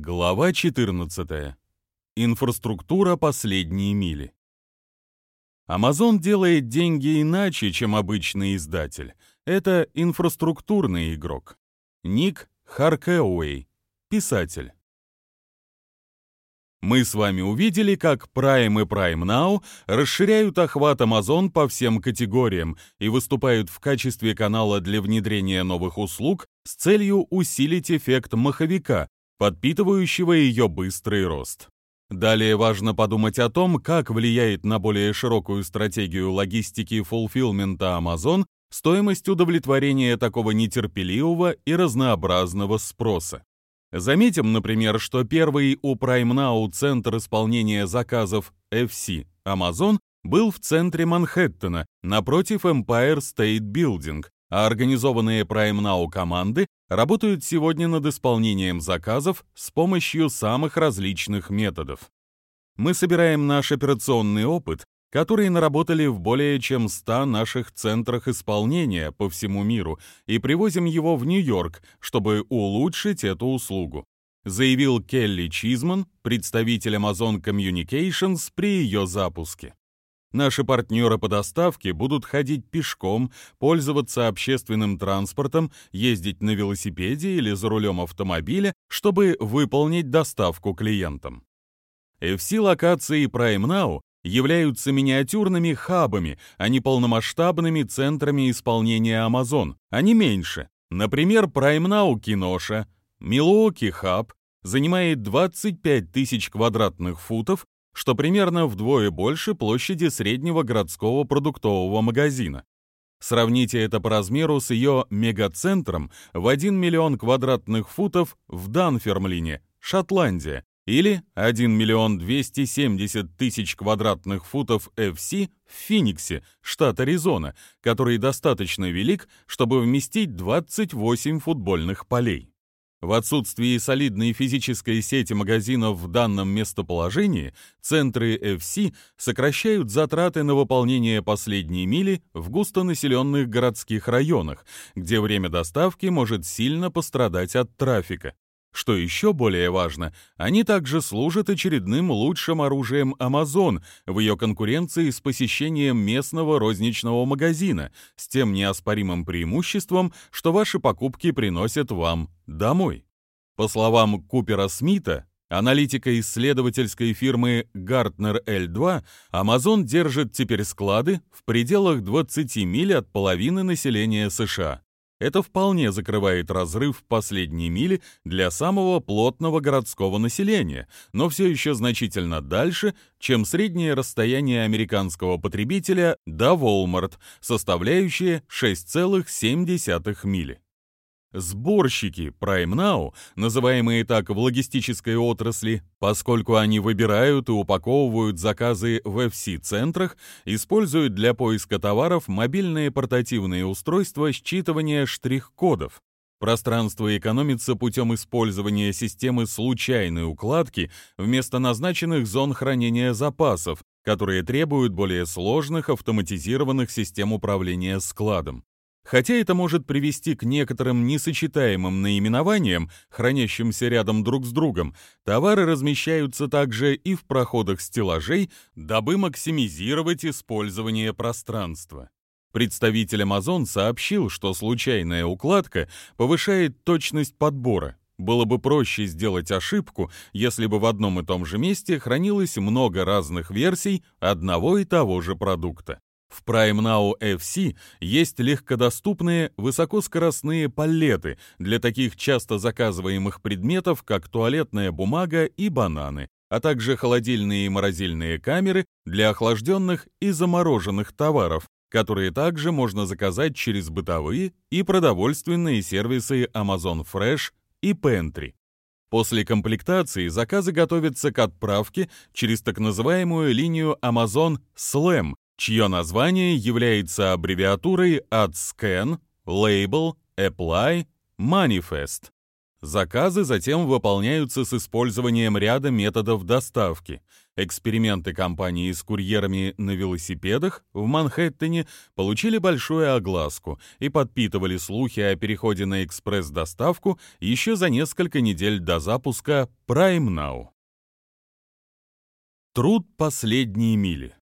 Глава 14. Инфраструктура последние мили. Amazon делает деньги иначе, чем обычный издатель. Это инфраструктурный игрок. Ник Харкеуэй, писатель. Мы с вами увидели, как Prime и Prime Now расширяют охват Amazon по всем категориям и выступают в качестве канала для внедрения новых услуг с целью усилить эффект маховика, подпитывающего ее быстрый рост. Далее важно подумать о том, как влияет на более широкую стратегию логистики фулфилмента Amazon стоимость удовлетворения такого нетерпеливого и разнообразного спроса. Заметим, например, что первый у Prime Now центр исполнения заказов FC Amazon был в центре Манхэттена, напротив Empire State Building, а организованные Prime Now команды работают сегодня над исполнением заказов с помощью самых различных методов. Мы собираем наш операционный опыт, который наработали в более чем 100 наших центрах исполнения по всему миру, и привозим его в Нью-Йорк, чтобы улучшить эту услугу, заявил Келли Чизман, представитель Amazon Communications при ее запуске. Наши партнеры по доставке будут ходить пешком, пользоваться общественным транспортом, ездить на велосипеде или за рулем автомобиля, чтобы выполнить доставку клиентам. FC-локации Prime Now являются миниатюрными хабами, а не полномасштабными центрами исполнения Amazon, они меньше. Например, Prime Now Киноша, Milwaukee Hub занимает 25 тысяч квадратных футов что примерно вдвое больше площади среднего городского продуктового магазина. Сравните это по размеру с ее мегацентром в 1 миллион квадратных футов в Данфермлине, Шотландия, или 1 миллион 270 тысяч квадратных футов FC в Финиксе, штат Аризона, который достаточно велик, чтобы вместить 28 футбольных полей. В отсутствии солидной физической сети магазинов в данном местоположении, центры FC сокращают затраты на выполнение последней мили в густонаселенных городских районах, где время доставки может сильно пострадать от трафика. Что еще более важно, они также служат очередным лучшим оружием Amazon в ее конкуренции с посещением местного розничного магазина, с тем неоспоримым преимуществом, что ваши покупки приносят вам домой. По словам Купера Смита, аналитика исследовательской фирмы Gartner L2, Amazon держит теперь склады в пределах 20 миль от половины населения США. Это вполне закрывает разрыв в последней мили для самого плотного городского населения, но все еще значительно дальше, чем среднее расстояние американского потребителя до Walmart, составляющее 6,7 мили. Сборщики Prime Now, называемые так в логистической отрасли, поскольку они выбирают и упаковывают заказы в FC-центрах, используют для поиска товаров мобильные портативные устройства считывания штрих-кодов. Пространство экономится путем использования системы случайной укладки вместо назначенных зон хранения запасов, которые требуют более сложных автоматизированных систем управления складом. Хотя это может привести к некоторым несочетаемым наименованиям, хранящимся рядом друг с другом, товары размещаются также и в проходах стеллажей, дабы максимизировать использование пространства. Представитель Amazon сообщил, что случайная укладка повышает точность подбора. Было бы проще сделать ошибку, если бы в одном и том же месте хранилось много разных версий одного и того же продукта. В Prime Now FC есть легкодоступные высокоскоростные палеты для таких часто заказываемых предметов, как туалетная бумага и бананы, а также холодильные и морозильные камеры для охлажденных и замороженных товаров, которые также можно заказать через бытовые и продовольственные сервисы Amazon Fresh и Pantry. После комплектации заказы готовятся к отправке через так называемую линию Amazon Slam, чье название является аббревиатурой от Scan, Label, Apply, Manifest. Заказы затем выполняются с использованием ряда методов доставки. Эксперименты компании с курьерами на велосипедах в Манхэттене получили большую огласку и подпитывали слухи о переходе на экспресс-доставку еще за несколько недель до запуска Prime Now. Труд последней мили.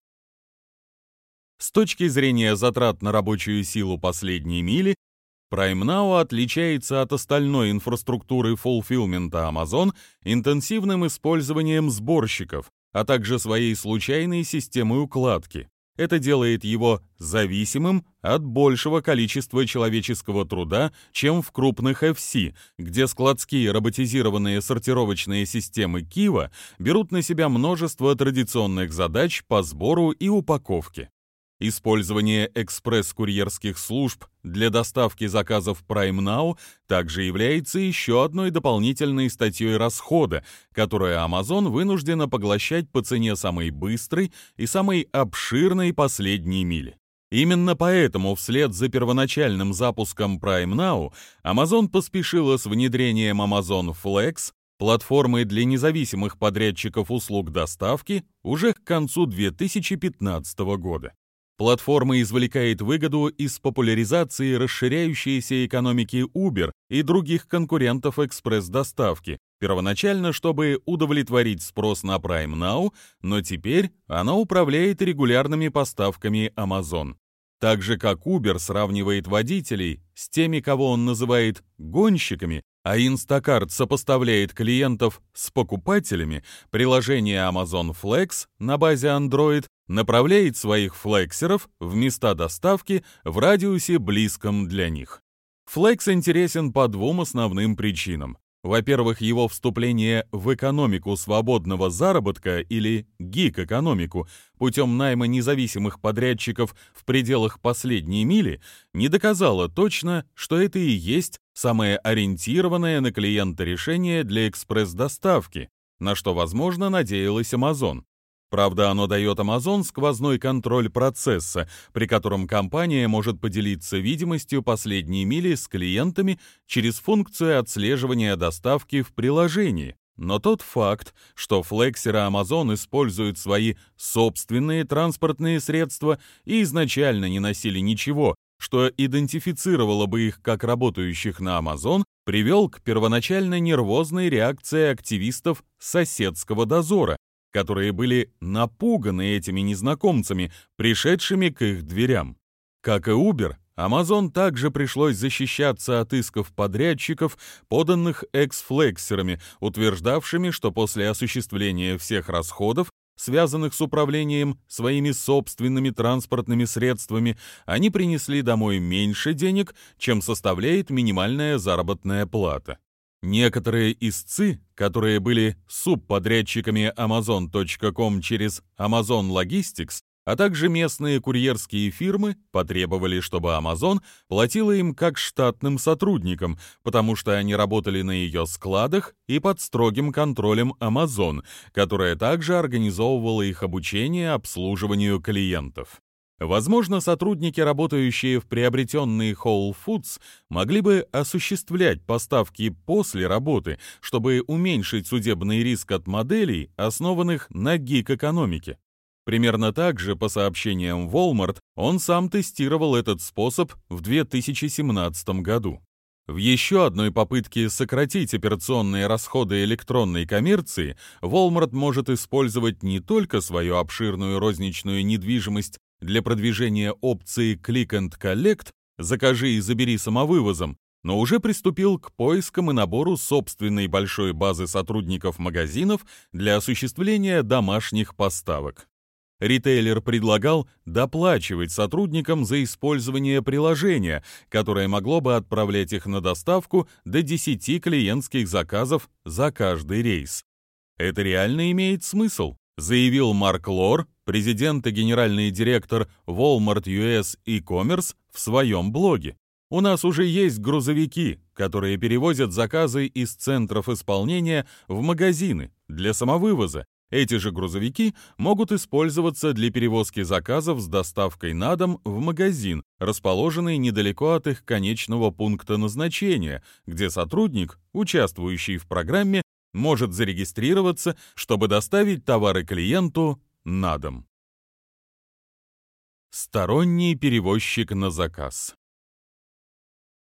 С точки зрения затрат на рабочую силу последней мили, PrimeNow отличается от остальной инфраструктуры фулфилмента Amazon интенсивным использованием сборщиков, а также своей случайной системой укладки. Это делает его зависимым от большего количества человеческого труда, чем в крупных FC, где складские роботизированные сортировочные системы Кива берут на себя множество традиционных задач по сбору и упаковке. Использование экспресс-курьерских служб для доставки заказов Prime Now также является еще одной дополнительной статьей расхода, которую Amazon вынуждена поглощать по цене самой быстрой и самой обширной последней мили. Именно поэтому вслед за первоначальным запуском Prime Now Amazon поспешила с внедрением Amazon Flex, платформы для независимых подрядчиков услуг доставки, уже к концу 2015 года. Платформа извлекает выгоду из популяризации расширяющейся экономики Uber и других конкурентов экспресс-доставки, первоначально, чтобы удовлетворить спрос на Prime Now, но теперь она управляет регулярными поставками Amazon. Так же, как Uber сравнивает водителей с теми, кого он называет гонщиками, а Instacart сопоставляет клиентов с покупателями, приложение Amazon Flex на базе Android направляет своих флексеров в места доставки в радиусе близком для них. Flex интересен по двум основным причинам. Во-первых, его вступление в экономику свободного заработка или гик-экономику путем найма независимых подрядчиков в пределах последней мили не доказало точно, что это и есть самое ориентированное на клиента решение для экспресс-доставки, на что, возможно, надеялась Amazon. Правда, оно дает Amazon сквозной контроль процесса, при котором компания может поделиться видимостью последней мили с клиентами через функцию отслеживания доставки в приложении. Но тот факт, что флексеры Amazon используют свои собственные транспортные средства и изначально не носили ничего, что идентифицировало бы их как работающих на Amazon, привел к первоначально нервозной реакции активистов соседского дозора, которые были напуганы этими незнакомцами, пришедшими к их дверям. Как и Uber, Amazon также пришлось защищаться от исков подрядчиков, поданных эксфлексерами, утверждавшими, что после осуществления всех расходов, связанных с управлением своими собственными транспортными средствами, они принесли домой меньше денег, чем составляет минимальная заработная плата. Некоторые истцы, которые были субподрядчиками Amazon.com через Amazon Logistics, а также местные курьерские фирмы потребовали, чтобы Amazon платила им как штатным сотрудникам, потому что они работали на ее складах и под строгим контролем Amazon, которая также организовывала их обучение обслуживанию клиентов. Возможно, сотрудники, работающие в приобретенные Whole Foods, могли бы осуществлять поставки после работы, чтобы уменьшить судебный риск от моделей, основанных на гик-экономике. Примерно так же, по сообщениям Walmart, он сам тестировал этот способ в 2017 году. В еще одной попытке сократить операционные расходы электронной коммерции, Walmart может использовать не только свою обширную розничную недвижимость для продвижения опции Click and Collect «Закажи и забери самовывозом», но уже приступил к поискам и набору собственной большой базы сотрудников магазинов для осуществления домашних поставок. Ритейлер предлагал доплачивать сотрудникам за использование приложения, которое могло бы отправлять их на доставку до 10 клиентских заказов за каждый рейс. Это реально имеет смысл, заявил Марк Лор, президент и генеральный директор Walmart US e-commerce в своем блоге. У нас уже есть грузовики, которые перевозят заказы из центров исполнения в магазины для самовывоза, Эти же грузовики могут использоваться для перевозки заказов с доставкой на дом в магазин, расположенный недалеко от их конечного пункта назначения, где сотрудник, участвующий в программе, может зарегистрироваться, чтобы доставить товары клиенту на дом. Сторонний перевозчик на заказ.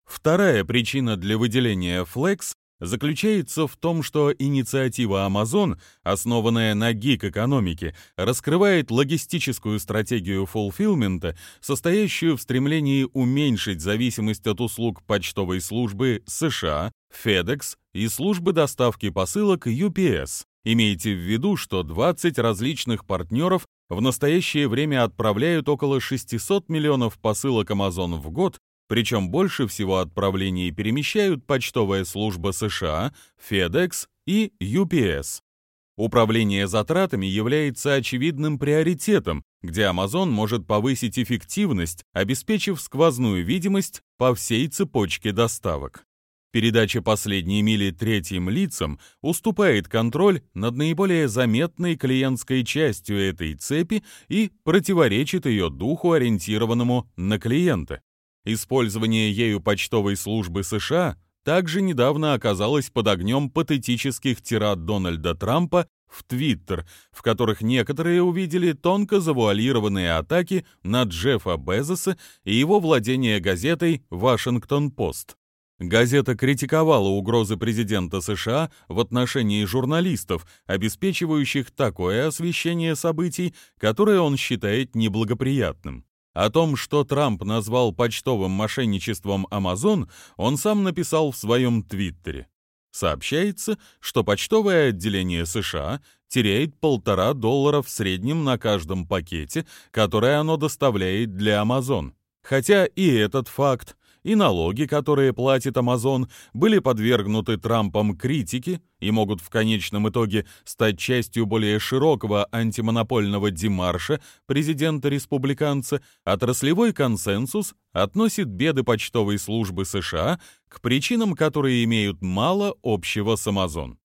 Вторая причина для выделения Flex заключается в том, что инициатива Amazon, основанная на гик-экономике, раскрывает логистическую стратегию фулфилмента, состоящую в стремлении уменьшить зависимость от услуг почтовой службы США, FedEx и службы доставки посылок UPS. Имейте в виду, что 20 различных партнеров в настоящее время отправляют около 600 миллионов посылок Amazon в год, причем больше всего отправлений перемещают почтовая служба США, FedEx и UPS. Управление затратами является очевидным приоритетом, где Amazon может повысить эффективность, обеспечив сквозную видимость по всей цепочке доставок. Передача последней мили третьим лицам уступает контроль над наиболее заметной клиентской частью этой цепи и противоречит ее духу, ориентированному на клиента. Использование ею почтовой службы США также недавно оказалось под огнем патетических тират Дональда Трампа в Твиттер, в которых некоторые увидели тонко завуалированные атаки на Джеффа Безоса и его владение газетой «Вашингтон-Пост». Газета критиковала угрозы президента США в отношении журналистов, обеспечивающих такое освещение событий, которое он считает неблагоприятным. О том, что Трамп назвал почтовым мошенничеством Amazon, он сам написал в своем твиттере. Сообщается, что почтовое отделение США теряет полтора доллара в среднем на каждом пакете, который оно доставляет для Amazon. Хотя и этот факт и налоги, которые платит Amazon, были подвергнуты Трампом критике и могут в конечном итоге стать частью более широкого антимонопольного демарша президента-республиканца, отраслевой консенсус относит беды почтовой службы США к причинам, которые имеют мало общего с Amazon.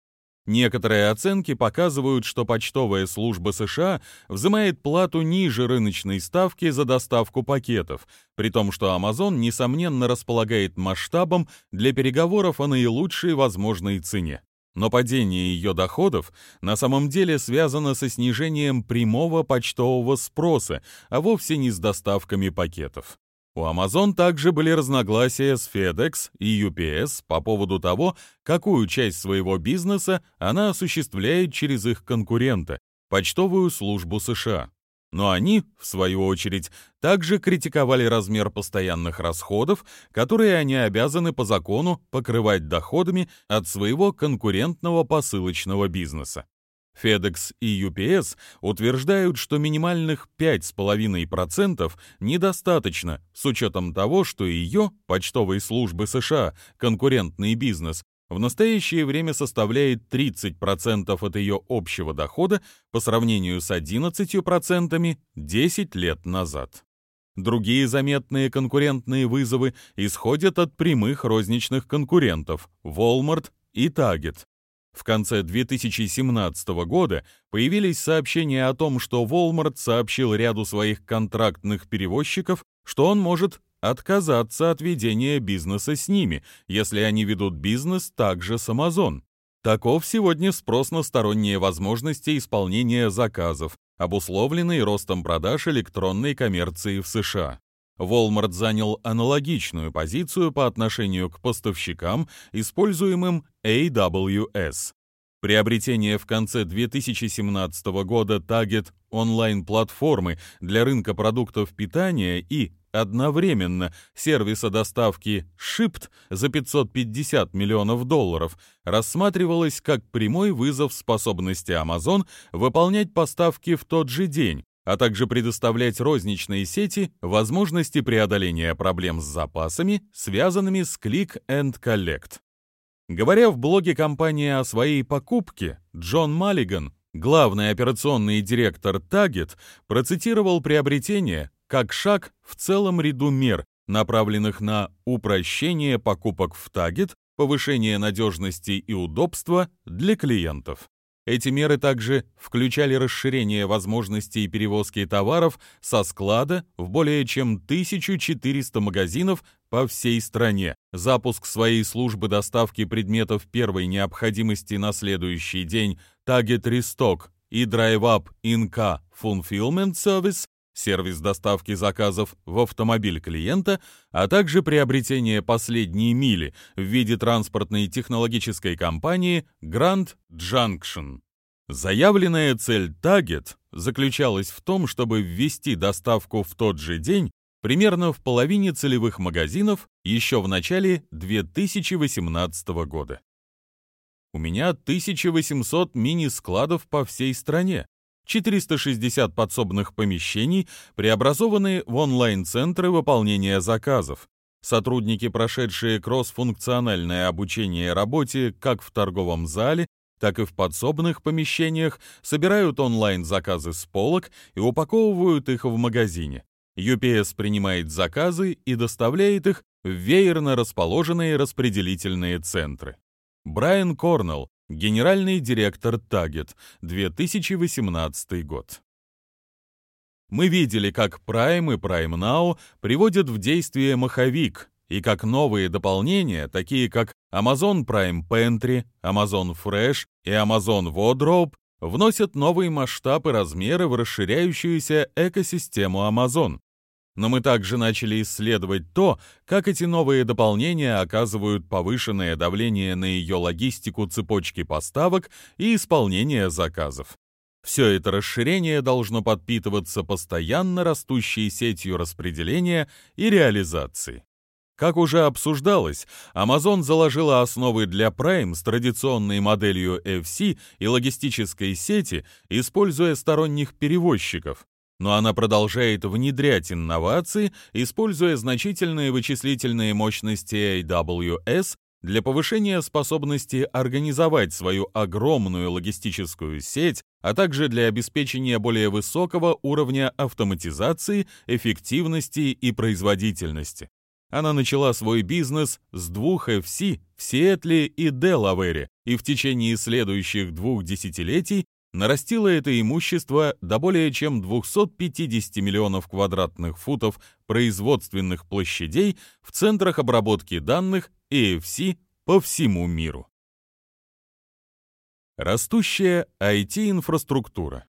Некоторые оценки показывают, что почтовая служба США взимает плату ниже рыночной ставки за доставку пакетов, при том, что Amazon, несомненно, располагает масштабом для переговоров о наилучшей возможной цене. Но падение ее доходов на самом деле связано со снижением прямого почтового спроса, а вовсе не с доставками пакетов. У Amazon также были разногласия с FedEx и UPS по поводу того, какую часть своего бизнеса она осуществляет через их конкурента – почтовую службу США. Но они, в свою очередь, также критиковали размер постоянных расходов, которые они обязаны по закону покрывать доходами от своего конкурентного посылочного бизнеса. FedEx и UPS утверждают, что минимальных 5,5% недостаточно, с учетом того, что ее, почтовой службы США, конкурентный бизнес, в настоящее время составляет 30% от ее общего дохода по сравнению с 11% 10 лет назад. Другие заметные конкурентные вызовы исходят от прямых розничных конкурентов Walmart и Target. В конце 2017 года появились сообщения о том, что Walmart сообщил ряду своих контрактных перевозчиков, что он может отказаться от ведения бизнеса с ними, если они ведут бизнес также с Amazon. Таков сегодня спрос на сторонние возможности исполнения заказов, обусловленный ростом продаж электронной коммерции в США. Walmart занял аналогичную позицию по отношению к поставщикам, используемым AWS. Приобретение в конце 2017 года Target онлайн-платформы для рынка продуктов питания и одновременно сервиса доставки Shipt за 550 миллионов долларов рассматривалось как прямой вызов способности Amazon выполнять поставки в тот же день, а также предоставлять розничные сети возможности преодоления проблем с запасами, связанными с Click and Collect. Говоря в блоге компании о своей покупке, Джон Маллиган, главный операционный директор Target, процитировал приобретение как шаг в целом ряду мер, направленных на упрощение покупок в Target, повышение надежности и удобства для клиентов. Эти меры также включали расширение возможностей перевозки товаров со склада в более чем 1400 магазинов по всей стране, запуск своей службы доставки предметов первой необходимости на следующий день Target Restock и Drive Up Inca Fulfillment Service, сервис доставки заказов в автомобиль клиента, а также приобретение последней мили в виде транспортной технологической компании Grand Junction. Заявленная цель Target заключалась в том, чтобы ввести доставку в тот же день примерно в половине целевых магазинов еще в начале 2018 года. У меня 1800 мини-складов по всей стране, 460 подсобных помещений, преобразованные в онлайн-центры выполнения заказов, сотрудники, прошедшие кроссфункциональное обучение работе как в торговом зале, так и в подсобных помещениях, собирают онлайн-заказы с полок и упаковывают их в магазине. UPS принимает заказы и доставляет их в веерно расположенные распределительные центры. Брайан Корнелл, генеральный директор Target, 2018 год. Мы видели, как Prime и Prime Now приводят в действие маховик, и как новые дополнения, такие как Amazon Prime Pantry, Amazon Fresh и Amazon Wardrobe, вносят новые масштабы и размеры в расширяющуюся экосистему Amazon. Но мы также начали исследовать то, как эти новые дополнения оказывают повышенное давление на ее логистику цепочки поставок и исполнение заказов. Все это расширение должно подпитываться постоянно растущей сетью распределения и реализации. Как уже обсуждалось, Amazon заложила основы для Prime с традиционной моделью FC и логистической сети, используя сторонних перевозчиков. Но она продолжает внедрять инновации, используя значительные вычислительные мощности AWS для повышения способности организовать свою огромную логистическую сеть, а также для обеспечения более высокого уровня автоматизации, эффективности и производительности. Она начала свой бизнес с двух FC в Сиэтле и Делавере и в течение следующих двух десятилетий нарастила это имущество до более чем 250 миллионов квадратных футов производственных площадей в центрах обработки данных AFC по всему миру. Растущая IT-инфраструктура.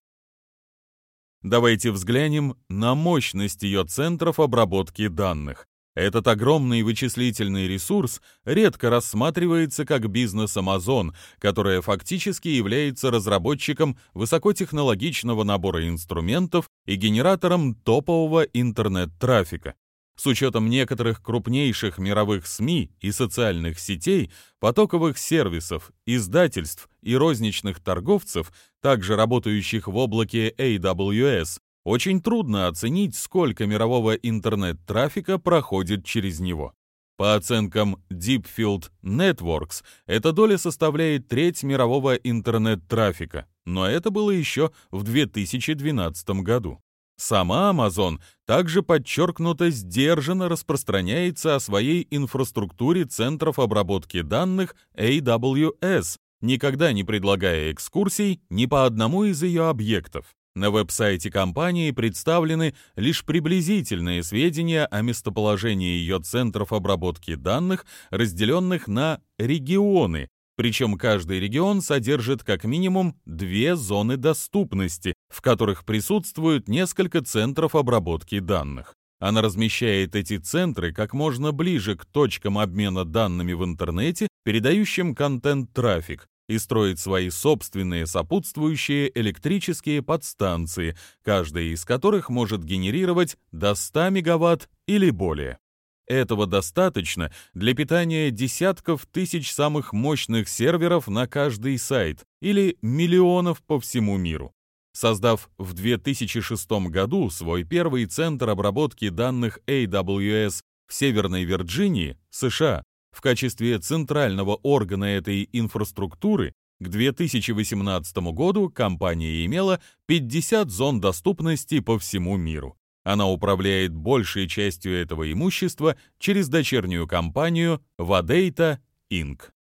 Давайте взглянем на мощность ее центров обработки данных, этот огромный вычислительный ресурс редко рассматривается как бизнес Amazon, которая фактически является разработчиком высокотехнологичного набора инструментов и генератором топового интернет-трафика. С учетом некоторых крупнейших мировых СМИ и социальных сетей, потоковых сервисов, издательств и розничных торговцев, также работающих в облаке AWS, очень трудно оценить, сколько мирового интернет-трафика проходит через него. По оценкам Deepfield Networks, эта доля составляет треть мирового интернет-трафика, но это было еще в 2012 году. Сама Amazon также подчеркнуто сдержанно распространяется о своей инфраструктуре центров обработки данных AWS, никогда не предлагая экскурсий ни по одному из ее объектов. На веб-сайте компании представлены лишь приблизительные сведения о местоположении ее центров обработки данных, разделенных на регионы, причем каждый регион содержит как минимум две зоны доступности, в которых присутствуют несколько центров обработки данных. Она размещает эти центры как можно ближе к точкам обмена данными в интернете, передающим контент-трафик, и строить свои собственные сопутствующие электрические подстанции, каждая из которых может генерировать до 100 мегаватт или более. Этого достаточно для питания десятков тысяч самых мощных серверов на каждый сайт или миллионов по всему миру. Создав в 2006 году свой первый центр обработки данных AWS в Северной Вирджинии, США, в качестве центрального органа этой инфраструктуры к 2018 году компания имела 50 зон доступности по всему миру. Она управляет большей частью этого имущества через дочернюю компанию Vadata Inc.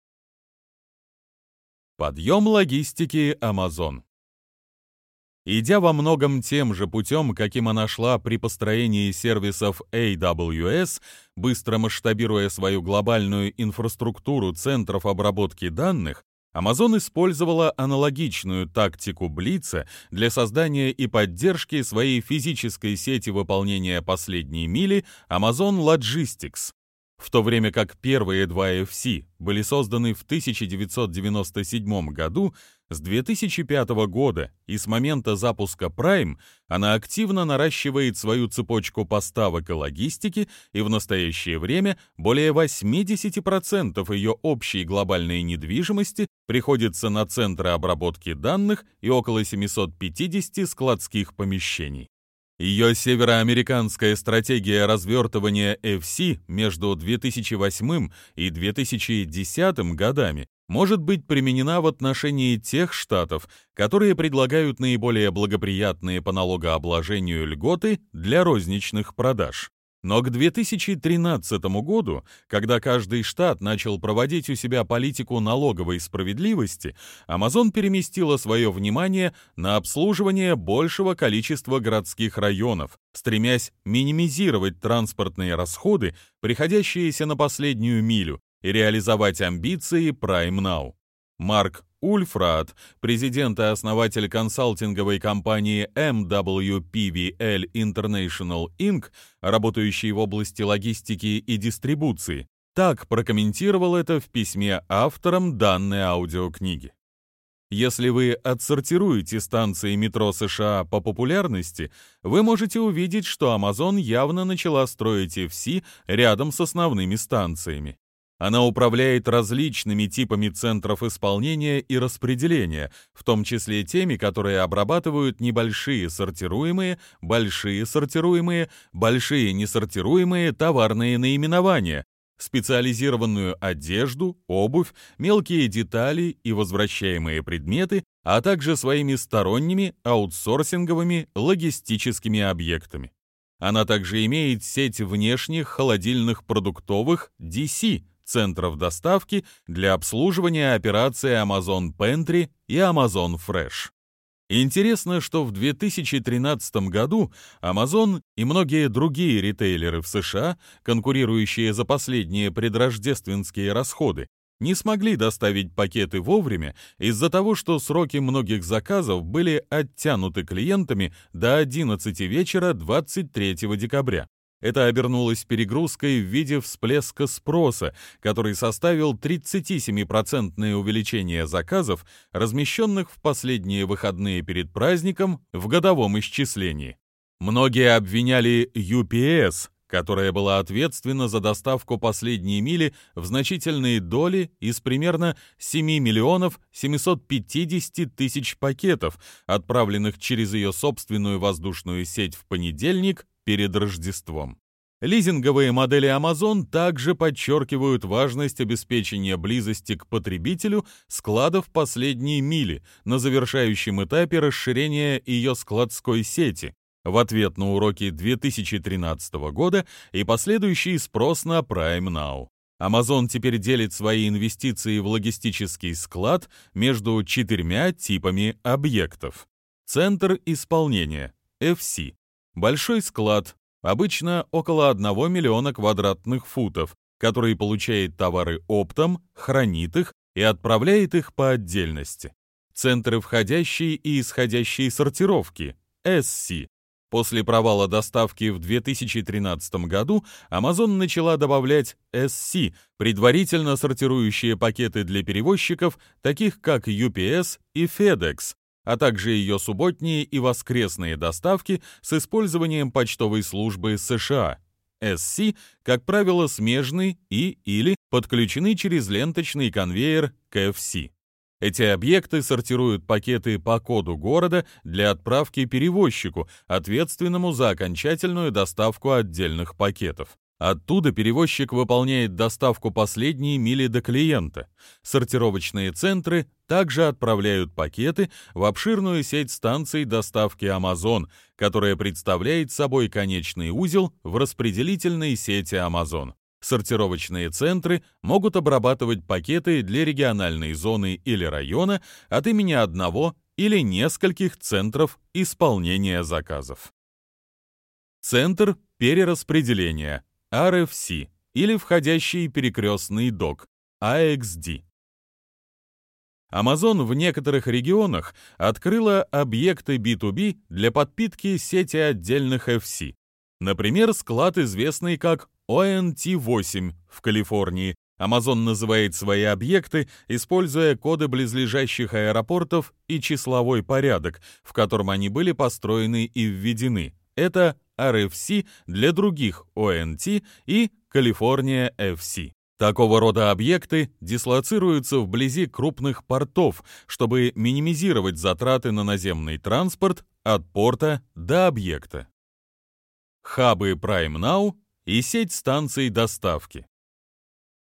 Подъем логистики Amazon. Идя во многом тем же путем, каким она шла при построении сервисов AWS, быстро масштабируя свою глобальную инфраструктуру центров обработки данных, Amazon использовала аналогичную тактику Блица для создания и поддержки своей физической сети выполнения последней мили Amazon Logistics, в то время как первые два FC были созданы в 1997 году, с 2005 года и с момента запуска Prime она активно наращивает свою цепочку поставок и логистики, и в настоящее время более 80% ее общей глобальной недвижимости приходится на центры обработки данных и около 750 складских помещений. Ее североамериканская стратегия развертывания FC между 2008 и 2010 годами может быть применена в отношении тех штатов, которые предлагают наиболее благоприятные по налогообложению льготы для розничных продаж. Но к 2013 году, когда каждый штат начал проводить у себя политику налоговой справедливости, Amazon переместила свое внимание на обслуживание большего количества городских районов, стремясь минимизировать транспортные расходы, приходящиеся на последнюю милю, и реализовать амбиции Prime Now. Марк Ульфрат, президент и основатель консалтинговой компании MWPVL International Inc., работающей в области логистики и дистрибуции, так прокомментировал это в письме авторам данной аудиокниги. Если вы отсортируете станции метро США по популярности, вы можете увидеть, что Amazon явно начала строить FC рядом с основными станциями. Она управляет различными типами центров исполнения и распределения, в том числе теми, которые обрабатывают небольшие сортируемые, большие сортируемые, большие несортируемые товарные наименования, специализированную одежду, обувь, мелкие детали и возвращаемые предметы, а также своими сторонними аутсорсинговыми логистическими объектами. Она также имеет сеть внешних холодильных продуктовых DC, центров доставки для обслуживания операции Amazon Pantry и Amazon Fresh. Интересно, что в 2013 году Amazon и многие другие ритейлеры в США, конкурирующие за последние предрождественские расходы, не смогли доставить пакеты вовремя из-за того, что сроки многих заказов были оттянуты клиентами до 11 вечера 23 декабря. Это обернулось перегрузкой в виде всплеска спроса, который составил 37% увеличение заказов, размещенных в последние выходные перед праздником в годовом исчислении. Многие обвиняли UPS, которая была ответственна за доставку последней мили в значительные доли из примерно 7 миллионов 750 тысяч пакетов, отправленных через ее собственную воздушную сеть в понедельник перед Рождеством. Лизинговые модели Amazon также подчеркивают важность обеспечения близости к потребителю складов последней мили на завершающем этапе расширения ее складской сети в ответ на уроки 2013 года и последующий спрос на Prime Now. Amazon теперь делит свои инвестиции в логистический склад между четырьмя типами объектов. Центр исполнения – FC. Большой склад обычно около 1 миллиона квадратных футов, который получает товары оптом, хранит их и отправляет их по отдельности. Центры входящей и исходящей сортировки, SC. После провала доставки в 2013 году Amazon начала добавлять SC, предварительно сортирующие пакеты для перевозчиков, таких как UPS и FedEx, а также ее субботние и воскресные доставки с использованием почтовой службы США. SC, как правило, смежны и или подключены через ленточный конвейер KFC. Эти объекты сортируют пакеты по коду города для отправки перевозчику, ответственному за окончательную доставку отдельных пакетов. Оттуда перевозчик выполняет доставку последней мили до клиента. Сортировочные центры также отправляют пакеты в обширную сеть станций доставки Amazon, которая представляет собой конечный узел в распределительной сети Amazon. Сортировочные центры могут обрабатывать пакеты для региональной зоны или района от имени одного или нескольких центров исполнения заказов. Центр перераспределения RFC или входящий перекрестный док AXD. Amazon в некоторых регионах открыла объекты B2B для подпитки сети отдельных FC. Например, склад, известный как ONT-8 в Калифорнии. Amazon называет свои объекты, используя коды близлежащих аэропортов и числовой порядок, в котором они были построены и введены. Это RFC для других ONT и California FC. Такого рода объекты дислоцируются вблизи крупных портов, чтобы минимизировать затраты на наземный транспорт от порта до объекта. Хабы Prime Now и сеть станций доставки.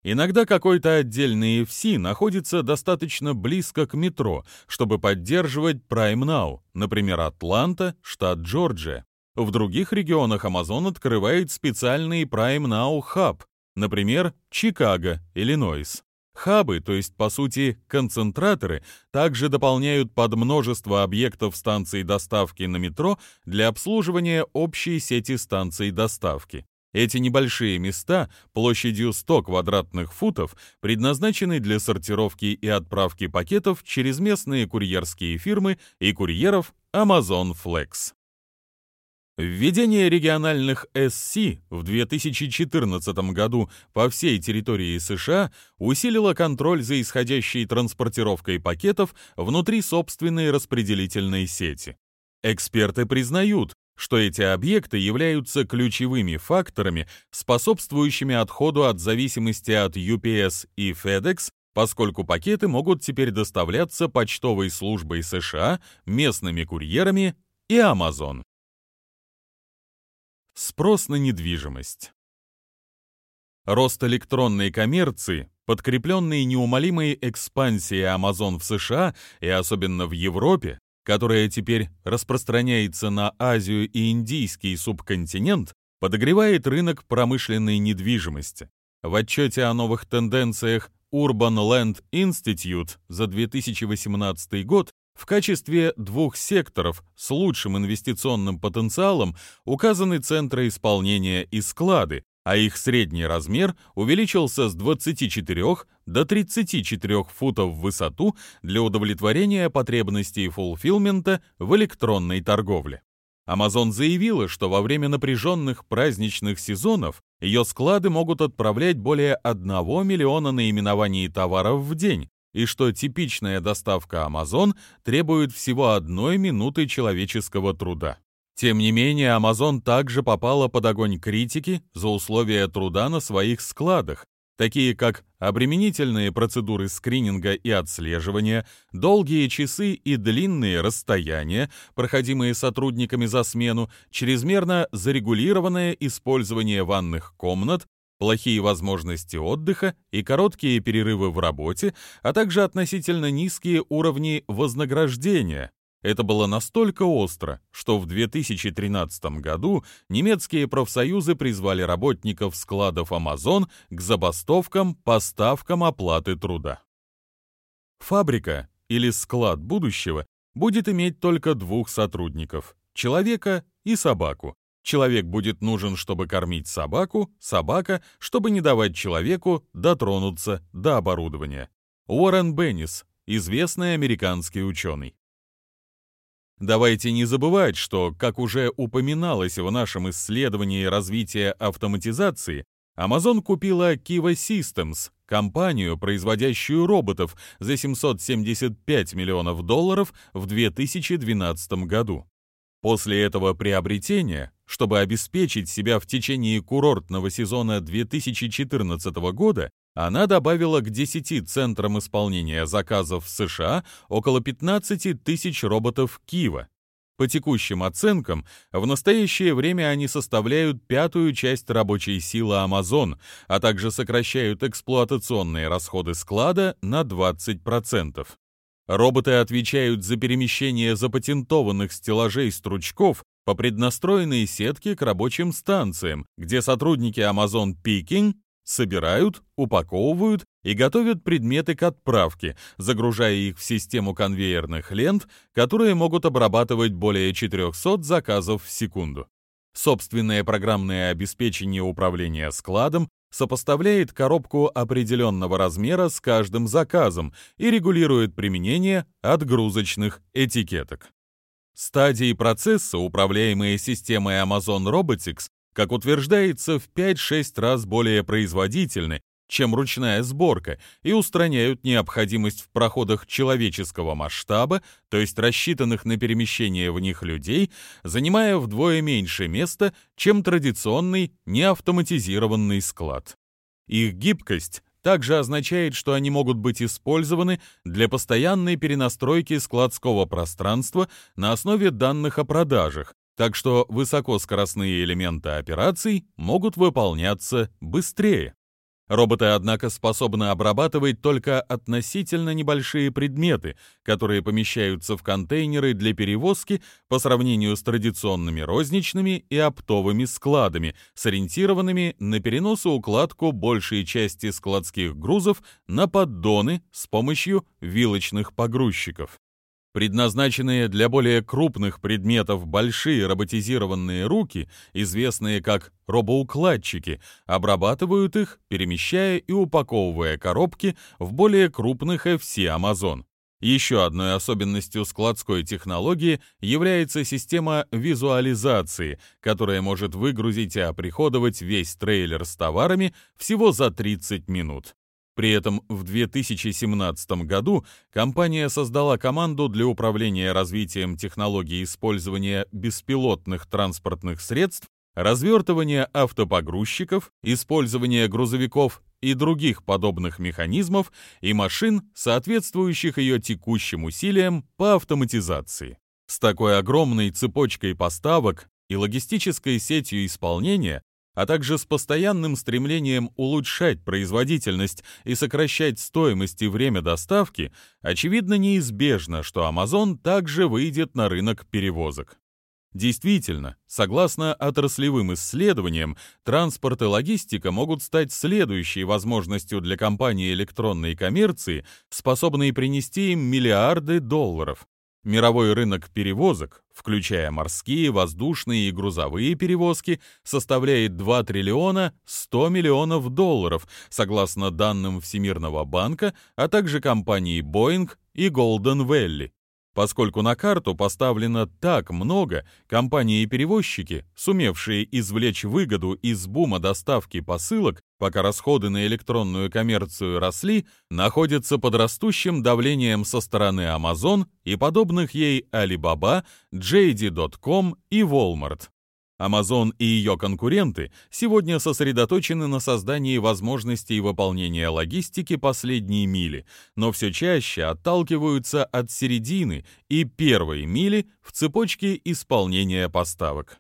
Иногда какой-то отдельный FC находится достаточно близко к метро, чтобы поддерживать Prime Now, например, Атланта, штат Джорджия. В других регионах Amazon открывает специальный Prime Now Hub, Например, Чикаго, Иллинойс. Хабы, то есть, по сути, концентраторы, также дополняют под множество объектов станций доставки на метро для обслуживания общей сети станций доставки. Эти небольшие места площадью 100 квадратных футов предназначены для сортировки и отправки пакетов через местные курьерские фирмы и курьеров Amazon Flex. Введение региональных SC в 2014 году по всей территории США усилило контроль за исходящей транспортировкой пакетов внутри собственной распределительной сети. Эксперты признают, что эти объекты являются ключевыми факторами, способствующими отходу от зависимости от UPS и FedEx, поскольку пакеты могут теперь доставляться почтовой службой США, местными курьерами и Amazon. Спрос на недвижимость. Рост электронной коммерции, подкрепленный неумолимой экспансией Amazon в США и особенно в Европе, которая теперь распространяется на Азию и Индийский субконтинент, подогревает рынок промышленной недвижимости. В отчете о новых тенденциях Urban Land Institute за 2018 год в качестве двух секторов с лучшим инвестиционным потенциалом указаны центры исполнения и склады, а их средний размер увеличился с 24 до 34 футов в высоту для удовлетворения потребностей фулфилмента в электронной торговле. Amazon заявила, что во время напряженных праздничных сезонов ее склады могут отправлять более 1 миллиона наименований товаров в день, и что типичная доставка Amazon требует всего одной минуты человеческого труда. Тем не менее, Amazon также попала под огонь критики за условия труда на своих складах, такие как обременительные процедуры скрининга и отслеживания, долгие часы и длинные расстояния, проходимые сотрудниками за смену, чрезмерно зарегулированное использование ванных комнат плохие возможности отдыха и короткие перерывы в работе, а также относительно низкие уровни вознаграждения. Это было настолько остро, что в 2013 году немецкие профсоюзы призвали работников складов Amazon к забастовкам по ставкам оплаты труда. Фабрика или склад будущего будет иметь только двух сотрудников – человека и собаку, Человек будет нужен, чтобы кормить собаку, собака, чтобы не давать человеку дотронуться до оборудования. Уоррен Беннис, известный американский ученый. Давайте не забывать, что, как уже упоминалось в нашем исследовании развития автоматизации, Amazon купила Kiva Systems, компанию, производящую роботов, за 775 миллионов долларов в 2012 году. После этого приобретения, чтобы обеспечить себя в течение курортного сезона 2014 года, она добавила к 10 центрам исполнения заказов в США около 15 тысяч роботов Кива. По текущим оценкам, в настоящее время они составляют пятую часть рабочей силы Amazon, а также сокращают эксплуатационные расходы склада на 20%. Роботы отвечают за перемещение запатентованных стеллажей стручков по преднастроенной сетке к рабочим станциям, где сотрудники Amazon Picking собирают, упаковывают и готовят предметы к отправке, загружая их в систему конвейерных лент, которые могут обрабатывать более 400 заказов в секунду. Собственное программное обеспечение управления складом сопоставляет коробку определенного размера с каждым заказом и регулирует применение отгрузочных этикеток. Стадии процесса, управляемые системой Amazon Robotics, как утверждается, в 5-6 раз более производительны, чем ручная сборка, и устраняют необходимость в проходах человеческого масштаба, то есть рассчитанных на перемещение в них людей, занимая вдвое меньше места, чем традиционный неавтоматизированный склад. Их гибкость также означает, что они могут быть использованы для постоянной перенастройки складского пространства на основе данных о продажах, так что высокоскоростные элементы операций могут выполняться быстрее. Роботы, однако, способны обрабатывать только относительно небольшие предметы, которые помещаются в контейнеры для перевозки по сравнению с традиционными розничными и оптовыми складами, сориентированными на перенос и укладку большей части складских грузов на поддоны с помощью вилочных погрузчиков. Предназначенные для более крупных предметов большие роботизированные руки, известные как робоукладчики, обрабатывают их, перемещая и упаковывая коробки в более крупных FC Amazon. Еще одной особенностью складской технологии является система визуализации, которая может выгрузить и оприходовать весь трейлер с товарами всего за 30 минут. При этом в 2017 году компания создала команду для управления развитием технологий использования беспилотных транспортных средств, развертывания автопогрузчиков, использования грузовиков и других подобных механизмов и машин, соответствующих ее текущим усилиям по автоматизации. С такой огромной цепочкой поставок и логистической сетью исполнения а также с постоянным стремлением улучшать производительность и сокращать стоимость и время доставки, очевидно неизбежно, что Amazon также выйдет на рынок перевозок. Действительно, согласно отраслевым исследованиям, транспорт и логистика могут стать следующей возможностью для компании электронной коммерции, способной принести им миллиарды долларов. Мировой рынок перевозок, включая морские, воздушные и грузовые перевозки, составляет 2 триллиона 100 миллионов долларов, согласно данным Всемирного банка, а также компании Boeing и Golden Valley. Поскольку на карту поставлено так много, компании и перевозчики, сумевшие извлечь выгоду из бума доставки посылок, пока расходы на электронную коммерцию росли, находятся под растущим давлением со стороны Amazon и подобных ей Alibaba, JD.com и Walmart. Amazon и ее конкуренты сегодня сосредоточены на создании возможностей выполнения логистики последней мили, но все чаще отталкиваются от середины и первой мили в цепочке исполнения поставок.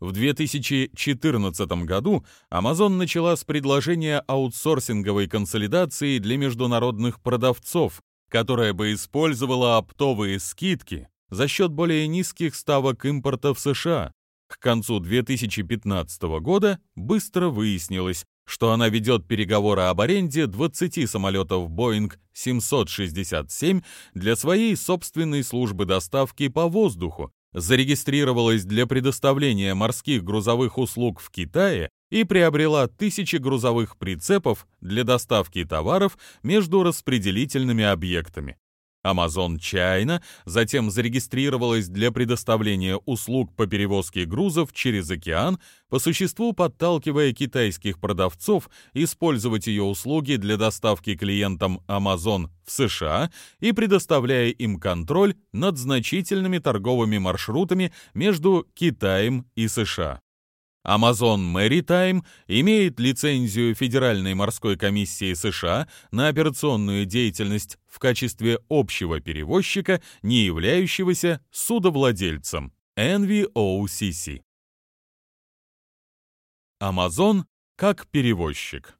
В 2014 году Amazon начала с предложения аутсорсинговой консолидации для международных продавцов, которая бы использовала оптовые скидки за счет более низких ставок импорта в США, к концу 2015 года быстро выяснилось, что она ведет переговоры об аренде 20 самолетов Boeing 767 для своей собственной службы доставки по воздуху, зарегистрировалась для предоставления морских грузовых услуг в Китае и приобрела тысячи грузовых прицепов для доставки товаров между распределительными объектами. Amazon China затем зарегистрировалась для предоставления услуг по перевозке грузов через океан, по существу подталкивая китайских продавцов использовать ее услуги для доставки клиентам Amazon в США и предоставляя им контроль над значительными торговыми маршрутами между Китаем и США. Amazon Maritime имеет лицензию Федеральной морской комиссии США на операционную деятельность в качестве общего перевозчика, не являющегося судовладельцем NVOCC. Amazon как перевозчик.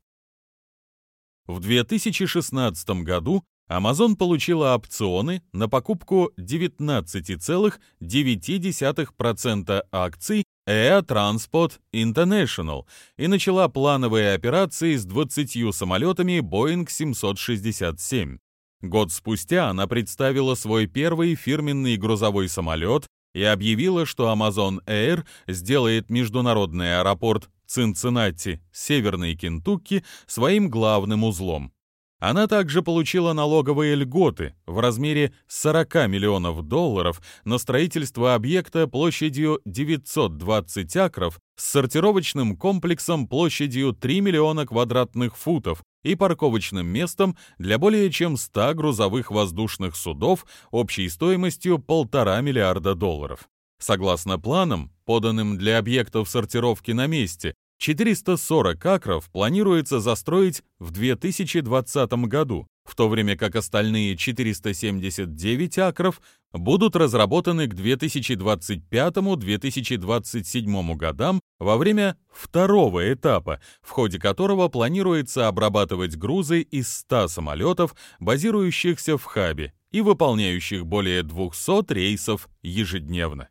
В 2016 году Amazon получила опционы на покупку 19,9% акций Air Transport International и начала плановые операции с 20 самолетами Boeing 767. Год спустя она представила свой первый фирменный грузовой самолет и объявила, что Amazon Air сделает международный аэропорт Цинциннати, Северной Кентукки, своим главным узлом. Она также получила налоговые льготы в размере 40 миллионов долларов на строительство объекта площадью 920 акров с сортировочным комплексом площадью 3 миллиона квадратных футов и парковочным местом для более чем 100 грузовых воздушных судов общей стоимостью полтора миллиарда долларов. Согласно планам, поданным для объектов сортировки на месте, 440 акров планируется застроить в 2020 году, в то время как остальные 479 акров будут разработаны к 2025-2027 годам во время второго этапа, в ходе которого планируется обрабатывать грузы из 100 самолетов, базирующихся в хабе и выполняющих более 200 рейсов ежедневно.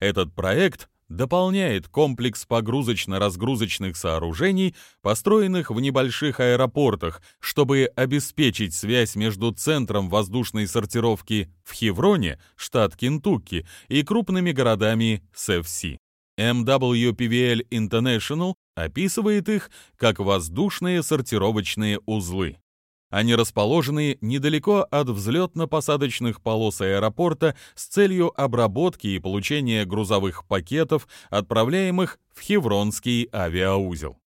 Этот проект дополняет комплекс погрузочно-разгрузочных сооружений, построенных в небольших аэропортах, чтобы обеспечить связь между центром воздушной сортировки в Хевроне, штат Кентукки, и крупными городами СФС. MWPVL International описывает их как воздушные сортировочные узлы. Они расположены недалеко от взлетно-посадочных полос аэропорта с целью обработки и получения грузовых пакетов, отправляемых в Хевронский авиаузел.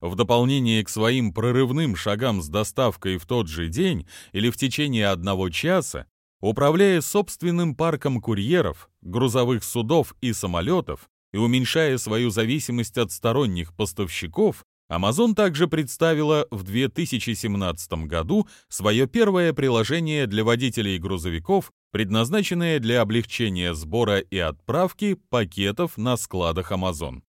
В дополнение к своим прорывным шагам с доставкой в тот же день или в течение одного часа, управляя собственным парком курьеров, грузовых судов и самолетов и уменьшая свою зависимость от сторонних поставщиков, Amazon также представила в 2017 году свое первое приложение для водителей грузовиков, предназначенное для облегчения сбора и отправки пакетов на складах Amazon.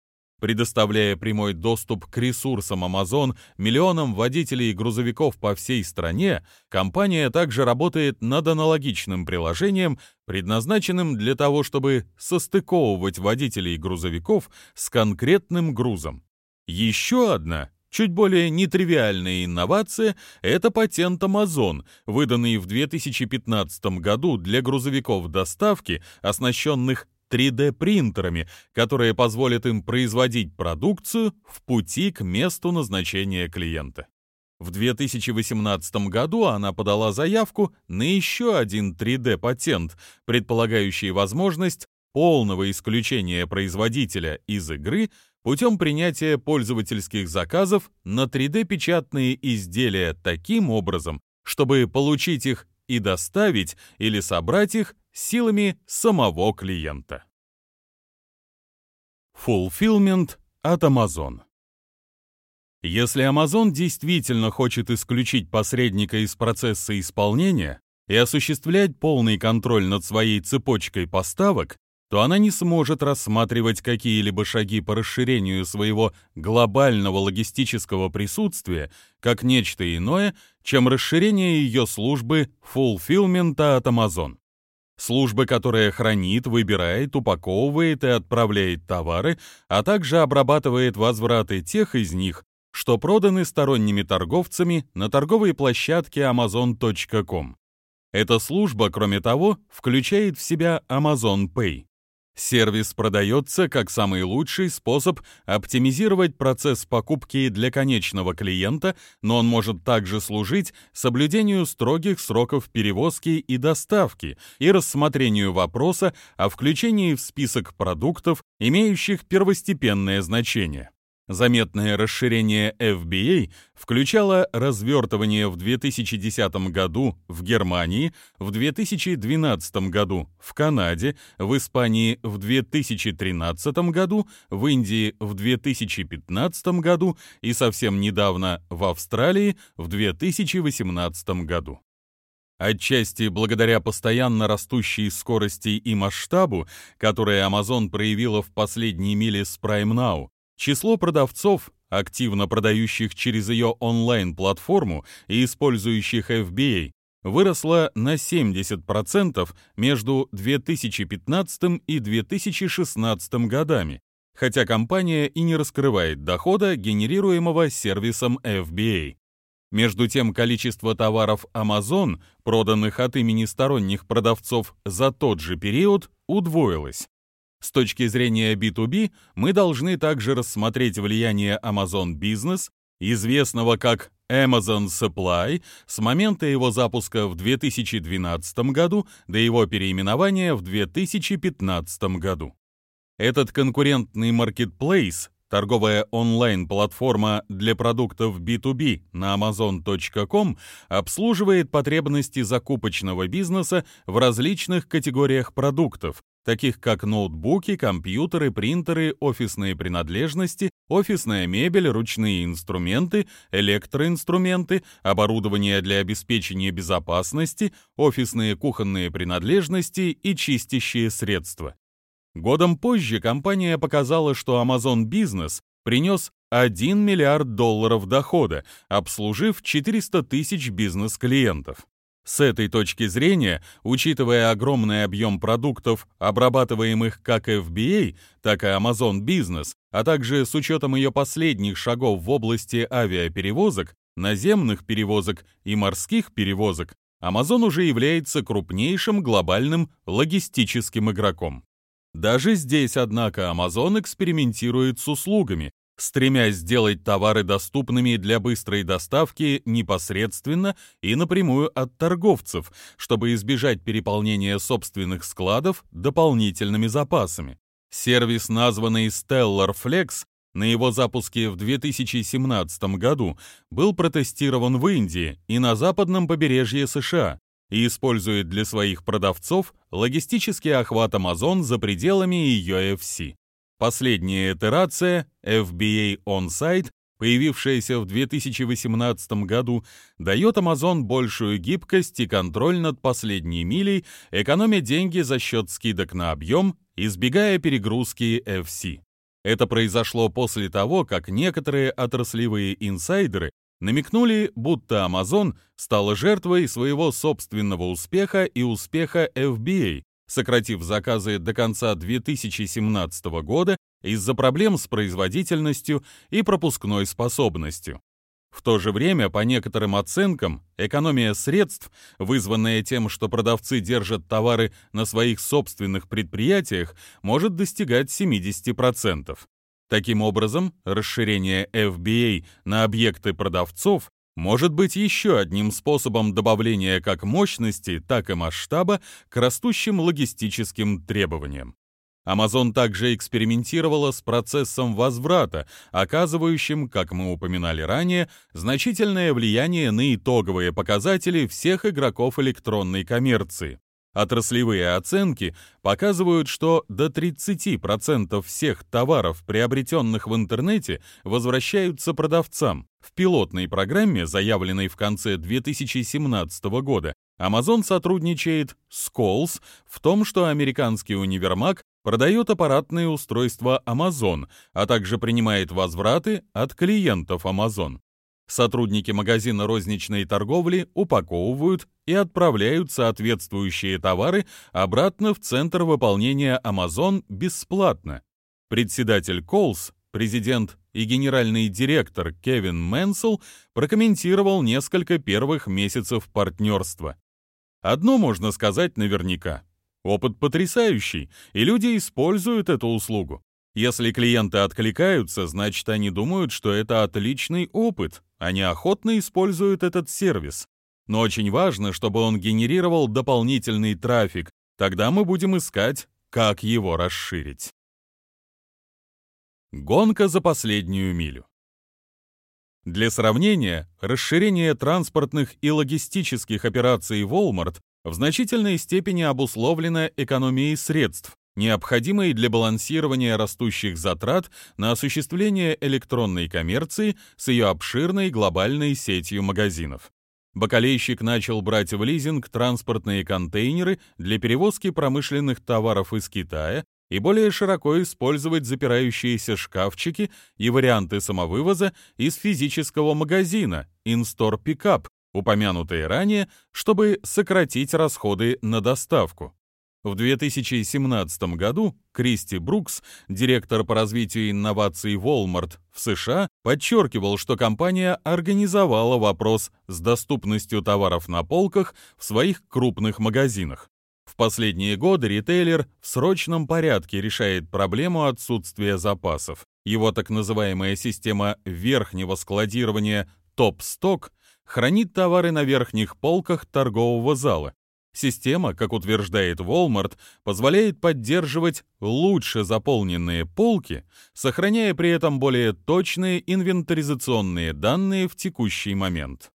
Предоставляя прямой доступ к ресурсам Amazon миллионам водителей грузовиков по всей стране, компания также работает над аналогичным приложением, предназначенным для того, чтобы состыковывать водителей грузовиков с конкретным грузом. Еще одна, чуть более нетривиальная инновация – это патент Amazon, выданный в 2015 году для грузовиков доставки, оснащенных 3D-принтерами, которые позволят им производить продукцию в пути к месту назначения клиента. В 2018 году она подала заявку на еще один 3D-патент, предполагающий возможность полного исключения производителя из игры – путем принятия пользовательских заказов на 3D-печатные изделия таким образом, чтобы получить их и доставить или собрать их силами самого клиента. Fulfillment от Amazon Если Amazon действительно хочет исключить посредника из процесса исполнения и осуществлять полный контроль над своей цепочкой поставок, то она не сможет рассматривать какие-либо шаги по расширению своего глобального логистического присутствия как нечто иное, чем расширение ее службы фулфилмента от Amazon. Службы, которая хранит, выбирает, упаковывает и отправляет товары, а также обрабатывает возвраты тех из них, что проданы сторонними торговцами на торговой площадке amazon.com. Эта служба, кроме того, включает в себя Amazon Pay. Сервис продается как самый лучший способ оптимизировать процесс покупки для конечного клиента, но он может также служить соблюдению строгих сроков перевозки и доставки и рассмотрению вопроса о включении в список продуктов, имеющих первостепенное значение. Заметное расширение FBA включало развертывание в 2010 году в Германии, в 2012 году в Канаде, в Испании в 2013 году, в Индии в 2015 году и совсем недавно в Австралии в 2018 году. Отчасти благодаря постоянно растущей скорости и масштабу, которые Amazon проявила в последние мили с Prime Now, Число продавцов, активно продающих через ее онлайн-платформу и использующих FBA, выросло на 70% между 2015 и 2016 годами, хотя компания и не раскрывает дохода, генерируемого сервисом FBA. Между тем, количество товаров Amazon, проданных от имени сторонних продавцов за тот же период, удвоилось. С точки зрения B2B мы должны также рассмотреть влияние Amazon Business, известного как Amazon Supply, с момента его запуска в 2012 году до его переименования в 2015 году. Этот конкурентный маркетплейс Торговая онлайн-платформа для продуктов B2B на amazon.com обслуживает потребности закупочного бизнеса в различных категориях продуктов, таких как ноутбуки, компьютеры, принтеры, офисные принадлежности, офисная мебель, ручные инструменты, электроинструменты, оборудование для обеспечения безопасности, офисные кухонные принадлежности и чистящие средства. Годом позже компания показала, что Amazon Business принес 1 миллиард долларов дохода, обслужив 400 тысяч бизнес-клиентов. С этой точки зрения, учитывая огромный объем продуктов, обрабатываемых как FBA, так и Amazon Business, а также с учетом ее последних шагов в области авиаперевозок, наземных перевозок и морских перевозок, Amazon уже является крупнейшим глобальным логистическим игроком. Даже здесь, однако, Amazon экспериментирует с услугами, стремясь сделать товары доступными для быстрой доставки непосредственно и напрямую от торговцев, чтобы избежать переполнения собственных складов дополнительными запасами. Сервис, названный Stellar Flex, на его запуске в 2017 году был протестирован в Индии и на западном побережье США, и использует для своих продавцов логистический охват Amazon за пределами ее FC. Последняя итерация, FBA On-Site, появившаяся в 2018 году, дает Amazon большую гибкость и контроль над последней милей, экономя деньги за счет скидок на объем, избегая перегрузки FC. Это произошло после того, как некоторые отраслевые инсайдеры намекнули, будто Amazon стала жертвой своего собственного успеха и успеха FBA, сократив заказы до конца 2017 года из-за проблем с производительностью и пропускной способностью. В то же время, по некоторым оценкам, экономия средств, вызванная тем, что продавцы держат товары на своих собственных предприятиях, может достигать 70%. Таким образом, расширение FBA на объекты продавцов может быть еще одним способом добавления как мощности, так и масштаба к растущим логистическим требованиям. Amazon также экспериментировала с процессом возврата, оказывающим, как мы упоминали ранее, значительное влияние на итоговые показатели всех игроков электронной коммерции. Отраслевые оценки показывают, что до 30% всех товаров, приобретенных в интернете, возвращаются продавцам. В пилотной программе, заявленной в конце 2017 года, Amazon сотрудничает с Kohl's в том, что американский универмаг продает аппаратные устройства Amazon, а также принимает возвраты от клиентов Amazon. Сотрудники магазина розничной торговли упаковывают и отправляют соответствующие товары обратно в центр выполнения Amazon бесплатно. Председатель Колс, президент и генеральный директор Кевин Мэнсел прокомментировал несколько первых месяцев партнерства. Одно можно сказать наверняка. Опыт потрясающий, и люди используют эту услугу. Если клиенты откликаются, значит, они думают, что это отличный опыт, они охотно используют этот сервис. Но очень важно, чтобы он генерировал дополнительный трафик, тогда мы будем искать, как его расширить. Гонка за последнюю милю. Для сравнения, расширение транспортных и логистических операций Walmart в значительной степени обусловлено экономией средств, необходимые для балансирования растущих затрат на осуществление электронной коммерции с ее обширной глобальной сетью магазинов. Бакалейщик начал брать в лизинг транспортные контейнеры для перевозки промышленных товаров из Китая и более широко использовать запирающиеся шкафчики и варианты самовывоза из физического магазина In-Store Pickup, упомянутые ранее, чтобы сократить расходы на доставку. В 2017 году Кристи Брукс, директор по развитию инноваций Walmart в США, подчеркивал, что компания организовала вопрос с доступностью товаров на полках в своих крупных магазинах. В последние годы ритейлер в срочном порядке решает проблему отсутствия запасов. Его так называемая система верхнего складирования топ-сток хранит товары на верхних полках торгового зала. Система, как утверждает Walmart, позволяет поддерживать лучше заполненные полки, сохраняя при этом более точные инвентаризационные данные в текущий момент.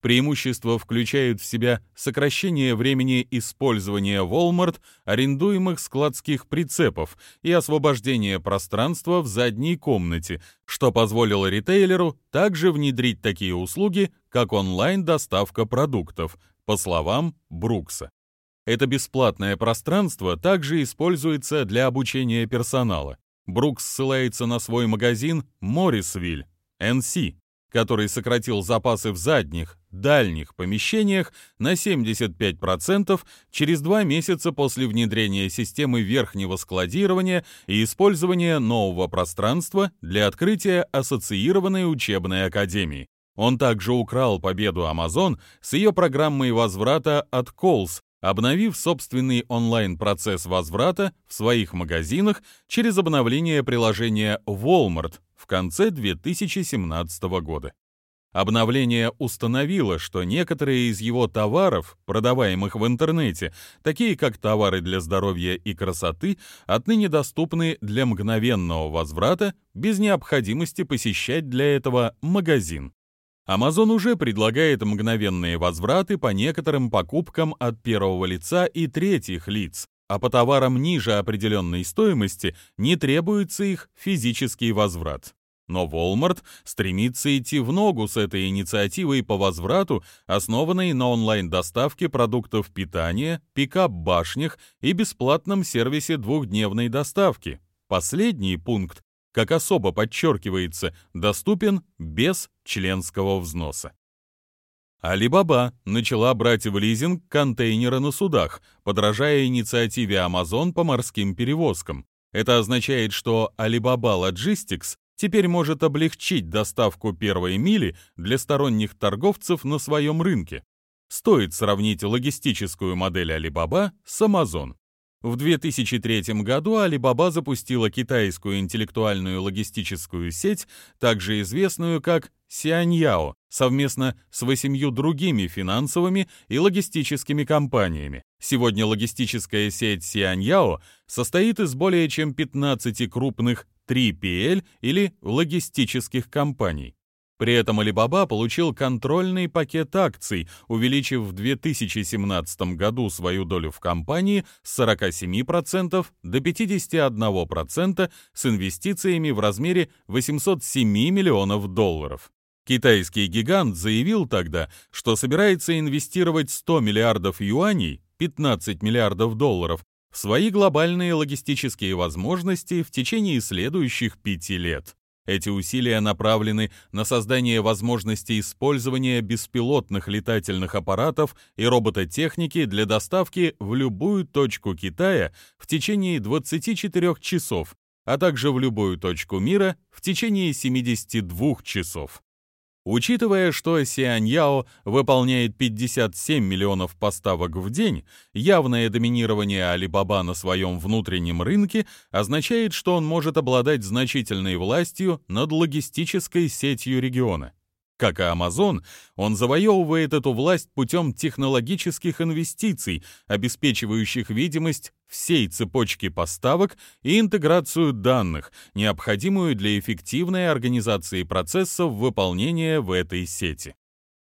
Преимущества включают в себя сокращение времени использования Walmart арендуемых складских прицепов и освобождение пространства в задней комнате, что позволило ритейлеру также внедрить такие услуги, как онлайн-доставка продуктов, по словам Брукса. Это бесплатное пространство также используется для обучения персонала. Брукс ссылается на свой магазин Моррисвиль, NC, который сократил запасы в задних, дальних помещениях на 75% через два месяца после внедрения системы верхнего складирования и использования нового пространства для открытия ассоциированной учебной академии. Он также украл победу Amazon с ее программой возврата от Kohl's, обновив собственный онлайн-процесс возврата в своих магазинах через обновление приложения Walmart в конце 2017 года. Обновление установило, что некоторые из его товаров, продаваемых в интернете, такие как товары для здоровья и красоты, отныне доступны для мгновенного возврата без необходимости посещать для этого магазин. Amazon уже предлагает мгновенные возвраты по некоторым покупкам от первого лица и третьих лиц, а по товарам ниже определенной стоимости не требуется их физический возврат. Но Walmart стремится идти в ногу с этой инициативой по возврату, основанной на онлайн-доставке продуктов питания, пикап-башнях и бесплатном сервисе двухдневной доставки. Последний пункт как особо подчеркивается, доступен без членского взноса. Alibaba начала брать в лизинг контейнеры на судах, подражая инициативе Amazon по морским перевозкам. Это означает, что Alibaba Logistics теперь может облегчить доставку первой мили для сторонних торговцев на своем рынке. Стоит сравнить логистическую модель Alibaba с Amazon. В 2003 году Alibaba запустила китайскую интеллектуальную логистическую сеть, также известную как Сианьяо, совместно с восемью другими финансовыми и логистическими компаниями. Сегодня логистическая сеть Сианьяо состоит из более чем 15 крупных 3PL или логистических компаний. При этом Alibaba получил контрольный пакет акций, увеличив в 2017 году свою долю в компании с 47% до 51% с инвестициями в размере 807 миллионов долларов. Китайский гигант заявил тогда, что собирается инвестировать 100 миллиардов юаней, 15 миллиардов долларов, в свои глобальные логистические возможности в течение следующих пяти лет. Эти усилия направлены на создание возможности использования беспилотных летательных аппаратов и робототехники для доставки в любую точку Китая в течение 24 часов, а также в любую точку мира в течение 72 часов. Учитывая, что Сианьяо выполняет 57 миллионов поставок в день, явное доминирование Alibaba на своем внутреннем рынке означает, что он может обладать значительной властью над логистической сетью региона. Как и Amazon, он завоевывает эту власть путем технологических инвестиций, обеспечивающих видимость всей цепочки поставок и интеграцию данных, необходимую для эффективной организации процессов выполнения в этой сети.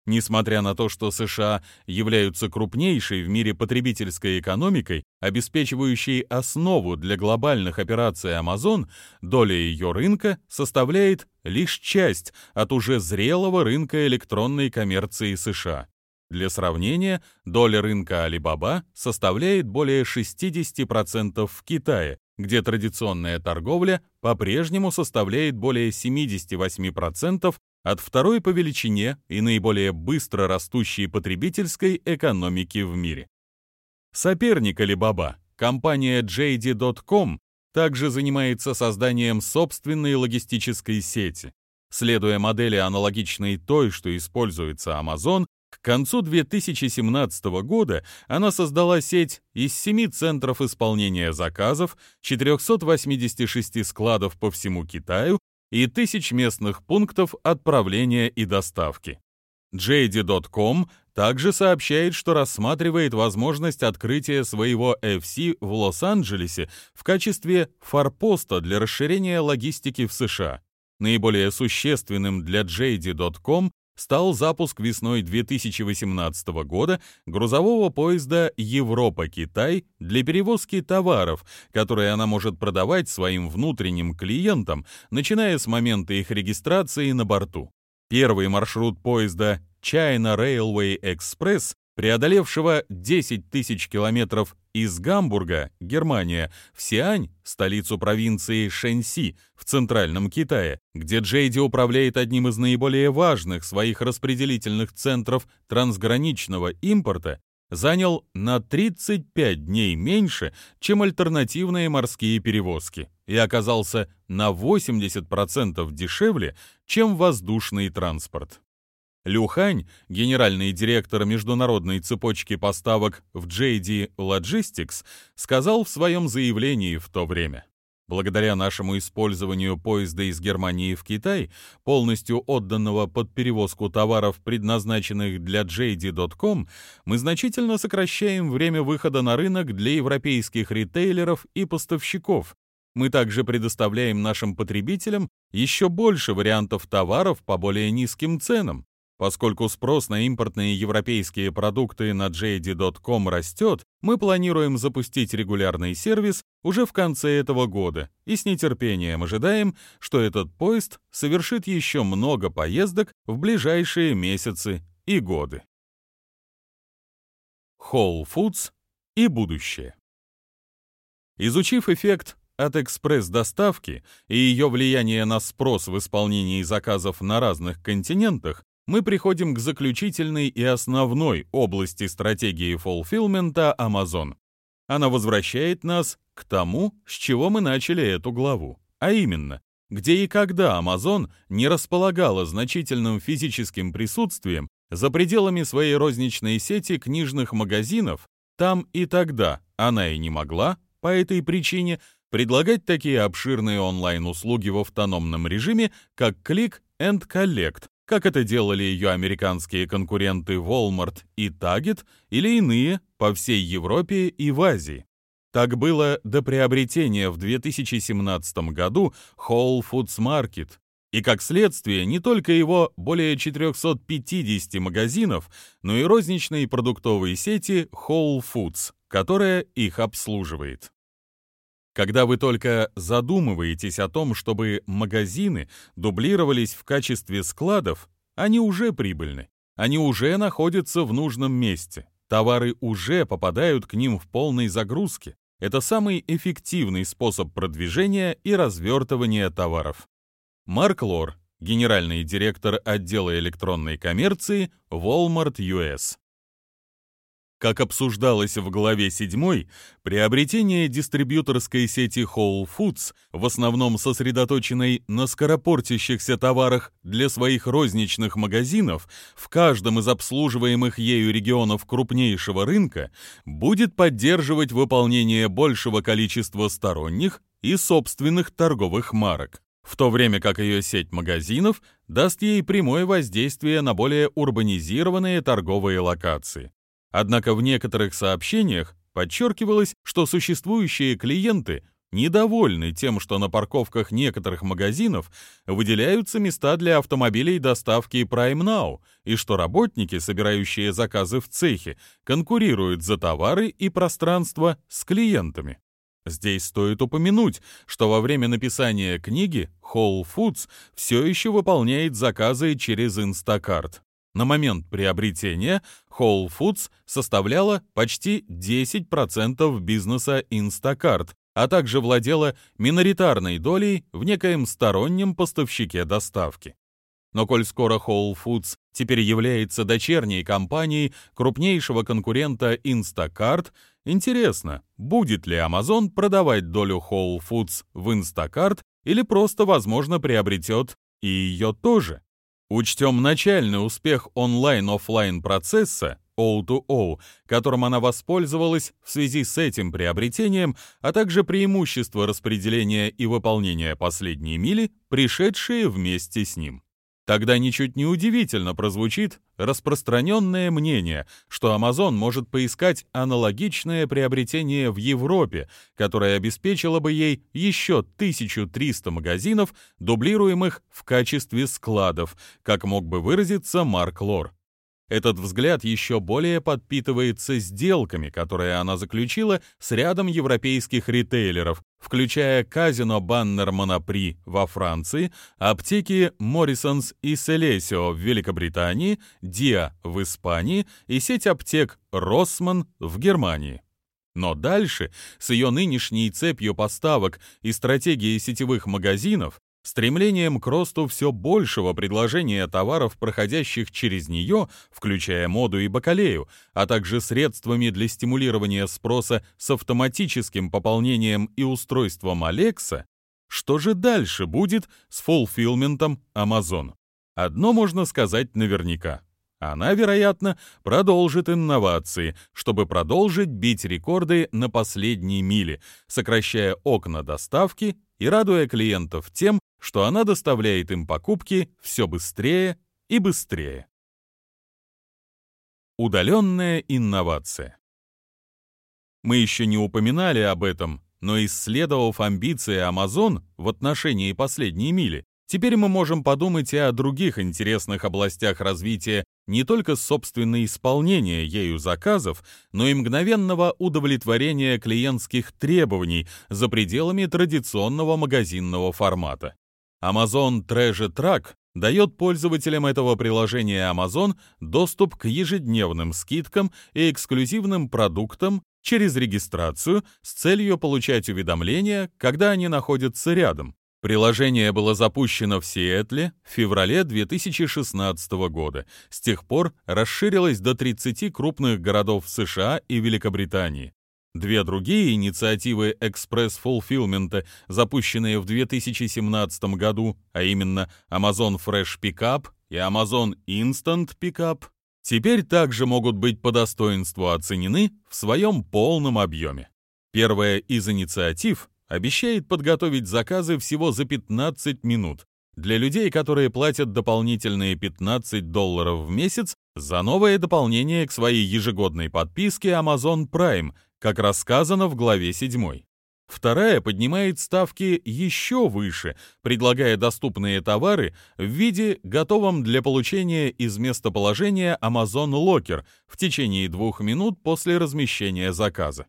Несмотря на то, что США являются крупнейшей в мире потребительской экономикой, обеспечивающей основу для глобальных операций Amazon, доля ее рынка составляет лишь часть от уже зрелого рынка электронной коммерции США. Для сравнения, доля рынка Alibaba составляет более 60% в Китае, где традиционная торговля по-прежнему составляет более 78% от второй по величине и наиболее быстро растущей потребительской экономики в мире. Соперник Alibaba компания JD.com также занимается созданием собственной логистической сети. Следуя модели, аналогичной той, что используется Amazon, к концу 2017 года она создала сеть из семи центров исполнения заказов, 486 складов по всему Китаю и тысяч местных пунктов отправления и доставки. JD.com также сообщает, что рассматривает возможность открытия своего FC в Лос-Анджелесе в качестве форпоста для расширения логистики в США. Наиболее существенным для JD.com стал запуск весной 2018 года грузового поезда Европа-Китай для перевозки товаров, которые она может продавать своим внутренним клиентам, начиная с момента их регистрации на борту. Первый маршрут поезда China Railway Express преодолевшего 10 тысяч километров из Гамбурга, Германия, в Сиань, столицу провинции Шэньси в центральном Китае, где Джейди управляет одним из наиболее важных своих распределительных центров трансграничного импорта, занял на 35 дней меньше, чем альтернативные морские перевозки, и оказался на 80% дешевле, чем воздушный транспорт. Люхань, генеральный директор международной цепочки поставок в JD Logistics, сказал в своем заявлении в то время. Благодаря нашему использованию поезда из Германии в Китай, полностью отданного под перевозку товаров, предназначенных для JD.com, мы значительно сокращаем время выхода на рынок для европейских ритейлеров и поставщиков. Мы также предоставляем нашим потребителям еще больше вариантов товаров по более низким ценам. Поскольку спрос на импортные европейские продукты на JD.com растет, мы планируем запустить регулярный сервис уже в конце этого года и с нетерпением ожидаем, что этот поезд совершит еще много поездок в ближайшие месяцы и годы. Whole Foods и будущее. Изучив эффект от экспресс-доставки и ее влияние на спрос в исполнении заказов на разных континентах, мы приходим к заключительной и основной области стратегии фулфилмента Amazon. Она возвращает нас к тому, с чего мы начали эту главу, а именно, где и когда Amazon не располагала значительным физическим присутствием за пределами своей розничной сети книжных магазинов, там и тогда она и не могла, по этой причине, предлагать такие обширные онлайн-услуги в автономном режиме, как Click and Collect, как это делали ее американские конкуренты Walmart и Target или иные по всей Европе и в Азии. Так было до приобретения в 2017 году Whole Foods Market, и как следствие не только его более 450 магазинов, но и розничной продуктовой сети Whole Foods, которая их обслуживает. Когда вы только задумываетесь о том, чтобы магазины дублировались в качестве складов, они уже прибыльны. Они уже находятся в нужном месте. Товары уже попадают к ним в полной загрузке. Это самый эффективный способ продвижения и развертывания товаров. Марк Лор, генеральный директор отдела электронной коммерции Walmart US. Как обсуждалось в главе 7, приобретение дистрибьюторской сети Whole Foods, в основном сосредоточенной на скоропортящихся товарах для своих розничных магазинов, в каждом из обслуживаемых ею регионов крупнейшего рынка, будет поддерживать выполнение большего количества сторонних и собственных торговых марок в то время как ее сеть магазинов даст ей прямое воздействие на более урбанизированные торговые локации. Однако в некоторых сообщениях подчеркивалось, что существующие клиенты недовольны тем, что на парковках некоторых магазинов выделяются места для автомобилей доставки Prime Now, и что работники, собирающие заказы в цехе, конкурируют за товары и пространство с клиентами. Здесь стоит упомянуть, что во время написания книги Whole Foods все еще выполняет заказы через Instacart. На момент приобретения Whole Foods составляла почти 10% бизнеса Instacart, а также владела миноритарной долей в некоем стороннем поставщике доставки. Но коль скоро Whole Foods теперь является дочерней компанией крупнейшего конкурента Instacart, Интересно, будет ли Amazon продавать долю Whole Foods в Instacart или просто, возможно, приобретет и ее тоже? Учтем начальный успех онлайн-оффлайн процесса O2O, которым она воспользовалась в связи с этим приобретением, а также преимущество распределения и выполнения последней мили, пришедшие вместе с ним. Тогда ничуть не удивительно прозвучит распространенное мнение, что Amazon может поискать аналогичное приобретение в Европе, которое обеспечило бы ей еще 1300 магазинов, дублируемых в качестве складов, как мог бы выразиться Марк Лор. Этот взгляд еще более подпитывается сделками, которые она заключила с рядом европейских ритейлеров, включая казино Баннер Монапри во Франции, аптеки Morrisons и Селесио в Великобритании, Диа в Испании и сеть аптек Россман в Германии. Но дальше, с ее нынешней цепью поставок и стратегией сетевых магазинов, Стремлением к росту все большего предложения товаров, проходящих через нее, включая моду и бакалею, а также средствами для стимулирования спроса с автоматическим пополнением и устройством Alexa, что же дальше будет с фулфилментом Amazon? Одно можно сказать наверняка. Она, вероятно, продолжит инновации, чтобы продолжить бить рекорды на последней миле, сокращая окна доставки и радуя клиентов тем, что она доставляет им покупки все быстрее и быстрее. Удаленная инновация. Мы еще не упоминали об этом, но исследовав амбиции Amazon в отношении последней мили, теперь мы можем подумать и о других интересных областях развития не только собственное исполнение ею заказов, но и мгновенного удовлетворения клиентских требований за пределами традиционного магазинного формата. Amazon Treasure Track дает пользователям этого приложения Amazon доступ к ежедневным скидкам и эксклюзивным продуктам через регистрацию с целью получать уведомления, когда они находятся рядом. Приложение было запущено в Сиэтле в феврале 2016 года. С тех пор расширилось до 30 крупных городов США и Великобритании. Две другие инициативы экспресс-фулфилмента, запущенные в 2017 году, а именно Amazon Fresh Pickup и Amazon Instant Pickup, теперь также могут быть по достоинству оценены в своем полном объеме. Первая из инициатив обещает подготовить заказы всего за 15 минут для людей, которые платят дополнительные 15 долларов в месяц за новое дополнение к своей ежегодной подписке Amazon Prime, как рассказано в главе 7. Вторая поднимает ставки еще выше, предлагая доступные товары в виде готовом для получения из местоположения Amazon Locker в течение двух минут после размещения заказа.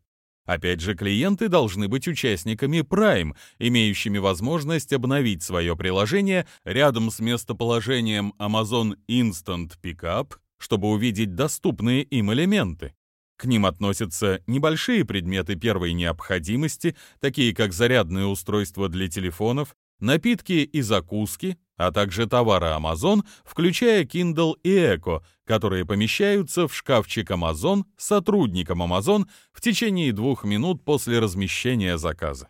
Опять же, клиенты должны быть участниками Prime, имеющими возможность обновить свое приложение рядом с местоположением Amazon Instant Pickup, чтобы увидеть доступные им элементы. К ним относятся небольшие предметы первой необходимости, такие как зарядные устройства для телефонов, напитки и закуски, а также товары Amazon, включая Kindle и Echo, которые помещаются в шкафчик Amazon сотрудникам Amazon в течение двух минут после размещения заказа.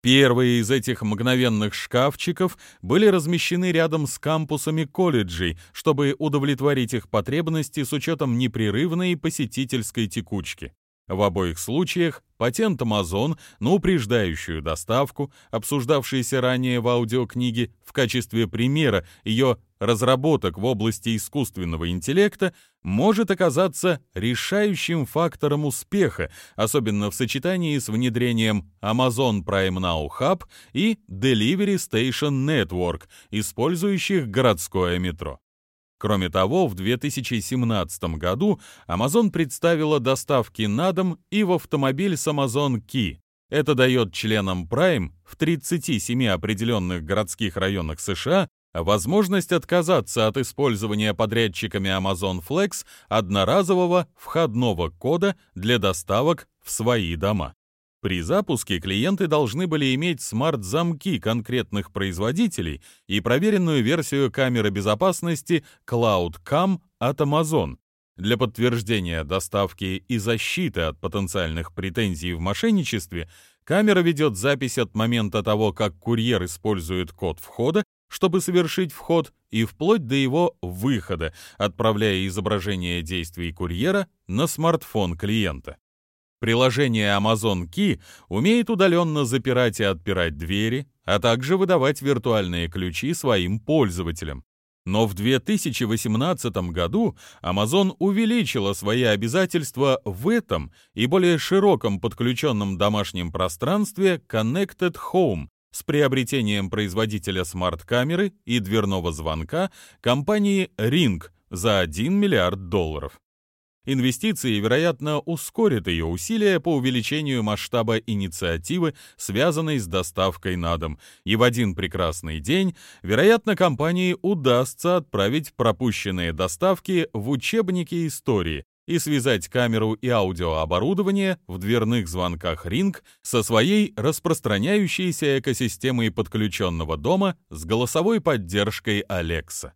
Первые из этих мгновенных шкафчиков были размещены рядом с кампусами колледжей, чтобы удовлетворить их потребности с учетом непрерывной посетительской текучки. В обоих случаях патент Amazon на упреждающую доставку, обсуждавшийся ранее в аудиокниге в качестве примера ее разработок в области искусственного интеллекта, может оказаться решающим фактором успеха, особенно в сочетании с внедрением Amazon Prime Now Hub и Delivery Station Network, использующих городское метро. Кроме того, в 2017 году Amazon представила доставки на дом и в автомобиль с Amazon Key. Это дает членам Prime в 37 определенных городских районах США возможность отказаться от использования подрядчиками Amazon Flex одноразового входного кода для доставок в свои дома. При запуске клиенты должны были иметь смарт-замки конкретных производителей и проверенную версию камеры безопасности Cloud Cam от Amazon. Для подтверждения доставки и защиты от потенциальных претензий в мошенничестве камера ведет запись от момента того, как курьер использует код входа, чтобы совершить вход, и вплоть до его выхода, отправляя изображение действий курьера на смартфон клиента. Приложение Amazon Key умеет удаленно запирать и отпирать двери, а также выдавать виртуальные ключи своим пользователям. Но в 2018 году Amazon увеличила свои обязательства в этом и более широком подключенном домашнем пространстве Connected Home с приобретением производителя смарт-камеры и дверного звонка компании Ring за 1 миллиард долларов. Инвестиции, вероятно, ускорят ее усилия по увеличению масштаба инициативы, связанной с доставкой на дом, и в один прекрасный день, вероятно, компании удастся отправить пропущенные доставки в учебники истории и связать камеру и аудиооборудование в дверных звонках Ring со своей распространяющейся экосистемой подключенного дома с голосовой поддержкой Alexa.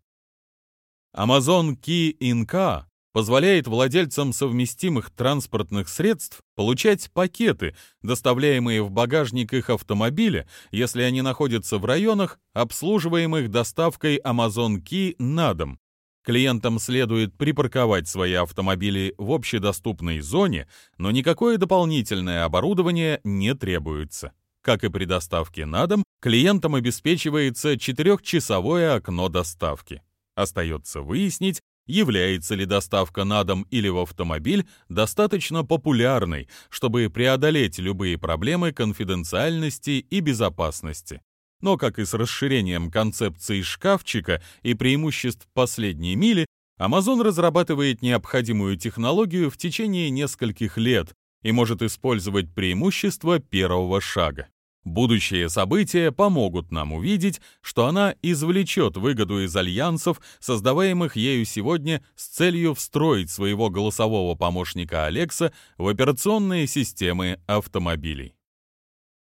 Amazon Key in Car позволяет владельцам совместимых транспортных средств получать пакеты, доставляемые в багажник их автомобиля, если они находятся в районах, обслуживаемых доставкой Amazon Key на дом. Клиентам следует припарковать свои автомобили в общедоступной зоне, но никакое дополнительное оборудование не требуется. Как и при доставке на дом, клиентам обеспечивается четырехчасовое окно доставки. Остается выяснить, является ли доставка на дом или в автомобиль достаточно популярной, чтобы преодолеть любые проблемы конфиденциальности и безопасности. Но, как и с расширением концепции шкафчика и преимуществ последней мили, Amazon разрабатывает необходимую технологию в течение нескольких лет и может использовать преимущества первого шага. Будущие события помогут нам увидеть, что она извлечет выгоду из альянсов, создаваемых ею сегодня с целью встроить своего голосового помощника Алекса в операционные системы автомобилей.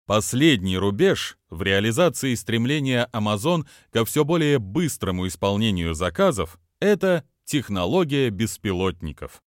Последний рубеж в реализации стремления Amazon ко все более быстрому исполнению заказов – это технология беспилотников.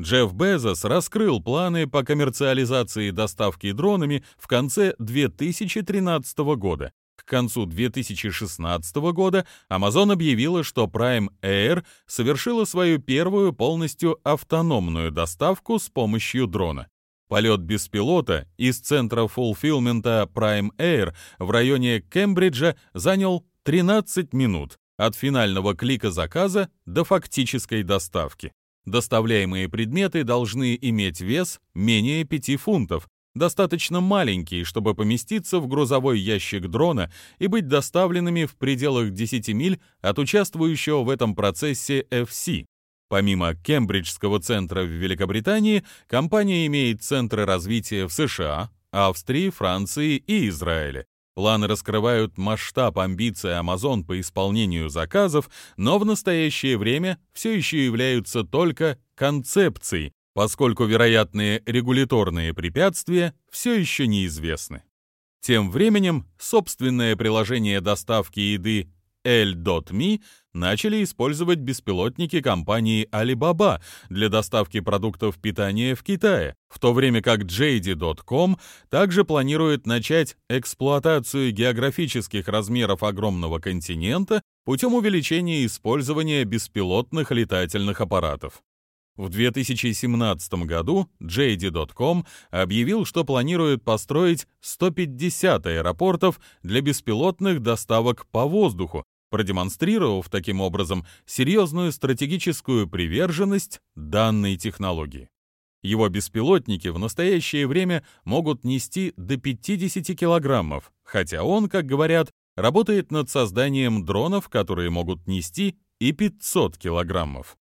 Джефф Безос раскрыл планы по коммерциализации доставки дронами в конце 2013 года. К концу 2016 года Amazon объявила, что Prime Air совершила свою первую полностью автономную доставку с помощью дрона. Полет без пилота из центра фулфилмента Prime Air в районе Кембриджа занял 13 минут от финального клика заказа до фактической доставки. Доставляемые предметы должны иметь вес менее 5 фунтов, достаточно маленький, чтобы поместиться в грузовой ящик дрона и быть доставленными в пределах 10 миль от участвующего в этом процессе FC. Помимо Кембриджского центра в Великобритании, компания имеет центры развития в США, Австрии, Франции и Израиле. Планы раскрывают масштаб амбиций Amazon по исполнению заказов, но в настоящее время все еще являются только концепцией, поскольку вероятные регуляторные препятствия все еще неизвестны. Тем временем собственное приложение доставки еды L.me начали использовать беспилотники компании Alibaba для доставки продуктов питания в Китае, в то время как JD.com также планирует начать эксплуатацию географических размеров огромного континента путем увеличения использования беспилотных летательных аппаратов. В 2017 году JD.com объявил, что планирует построить 150 аэропортов для беспилотных доставок по воздуху, продемонстрировав таким образом серьезную стратегическую приверженность данной технологии. Его беспилотники в настоящее время могут нести до 50 килограммов, хотя он, как говорят, работает над созданием дронов, которые могут нести и 500 килограммов.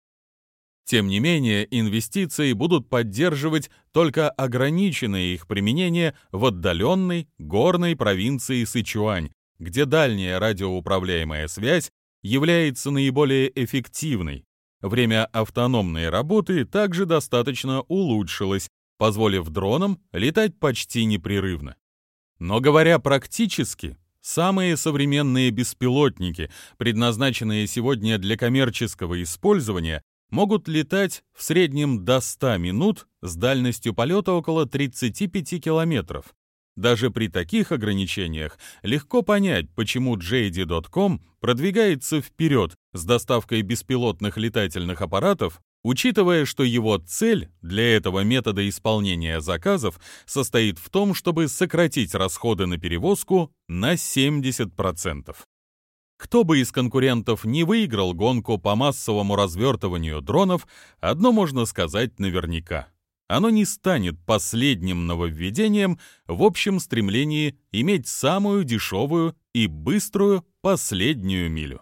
Тем не менее, инвестиции будут поддерживать только ограниченное их применение в отдаленной горной провинции Сычуань, где дальняя радиоуправляемая связь является наиболее эффективной. Время автономной работы также достаточно улучшилось, позволив дронам летать почти непрерывно. Но говоря практически, самые современные беспилотники, предназначенные сегодня для коммерческого использования, могут летать в среднем до 100 минут с дальностью полета около 35 километров. Даже при таких ограничениях легко понять, почему JD.com продвигается вперед с доставкой беспилотных летательных аппаратов, учитывая, что его цель для этого метода исполнения заказов состоит в том, чтобы сократить расходы на перевозку на 70%. Кто бы из конкурентов не выиграл гонку по массовому развертыванию дронов, одно можно сказать наверняка – оно не станет последним нововведением в общем стремлении иметь самую дешевую и быструю последнюю милю.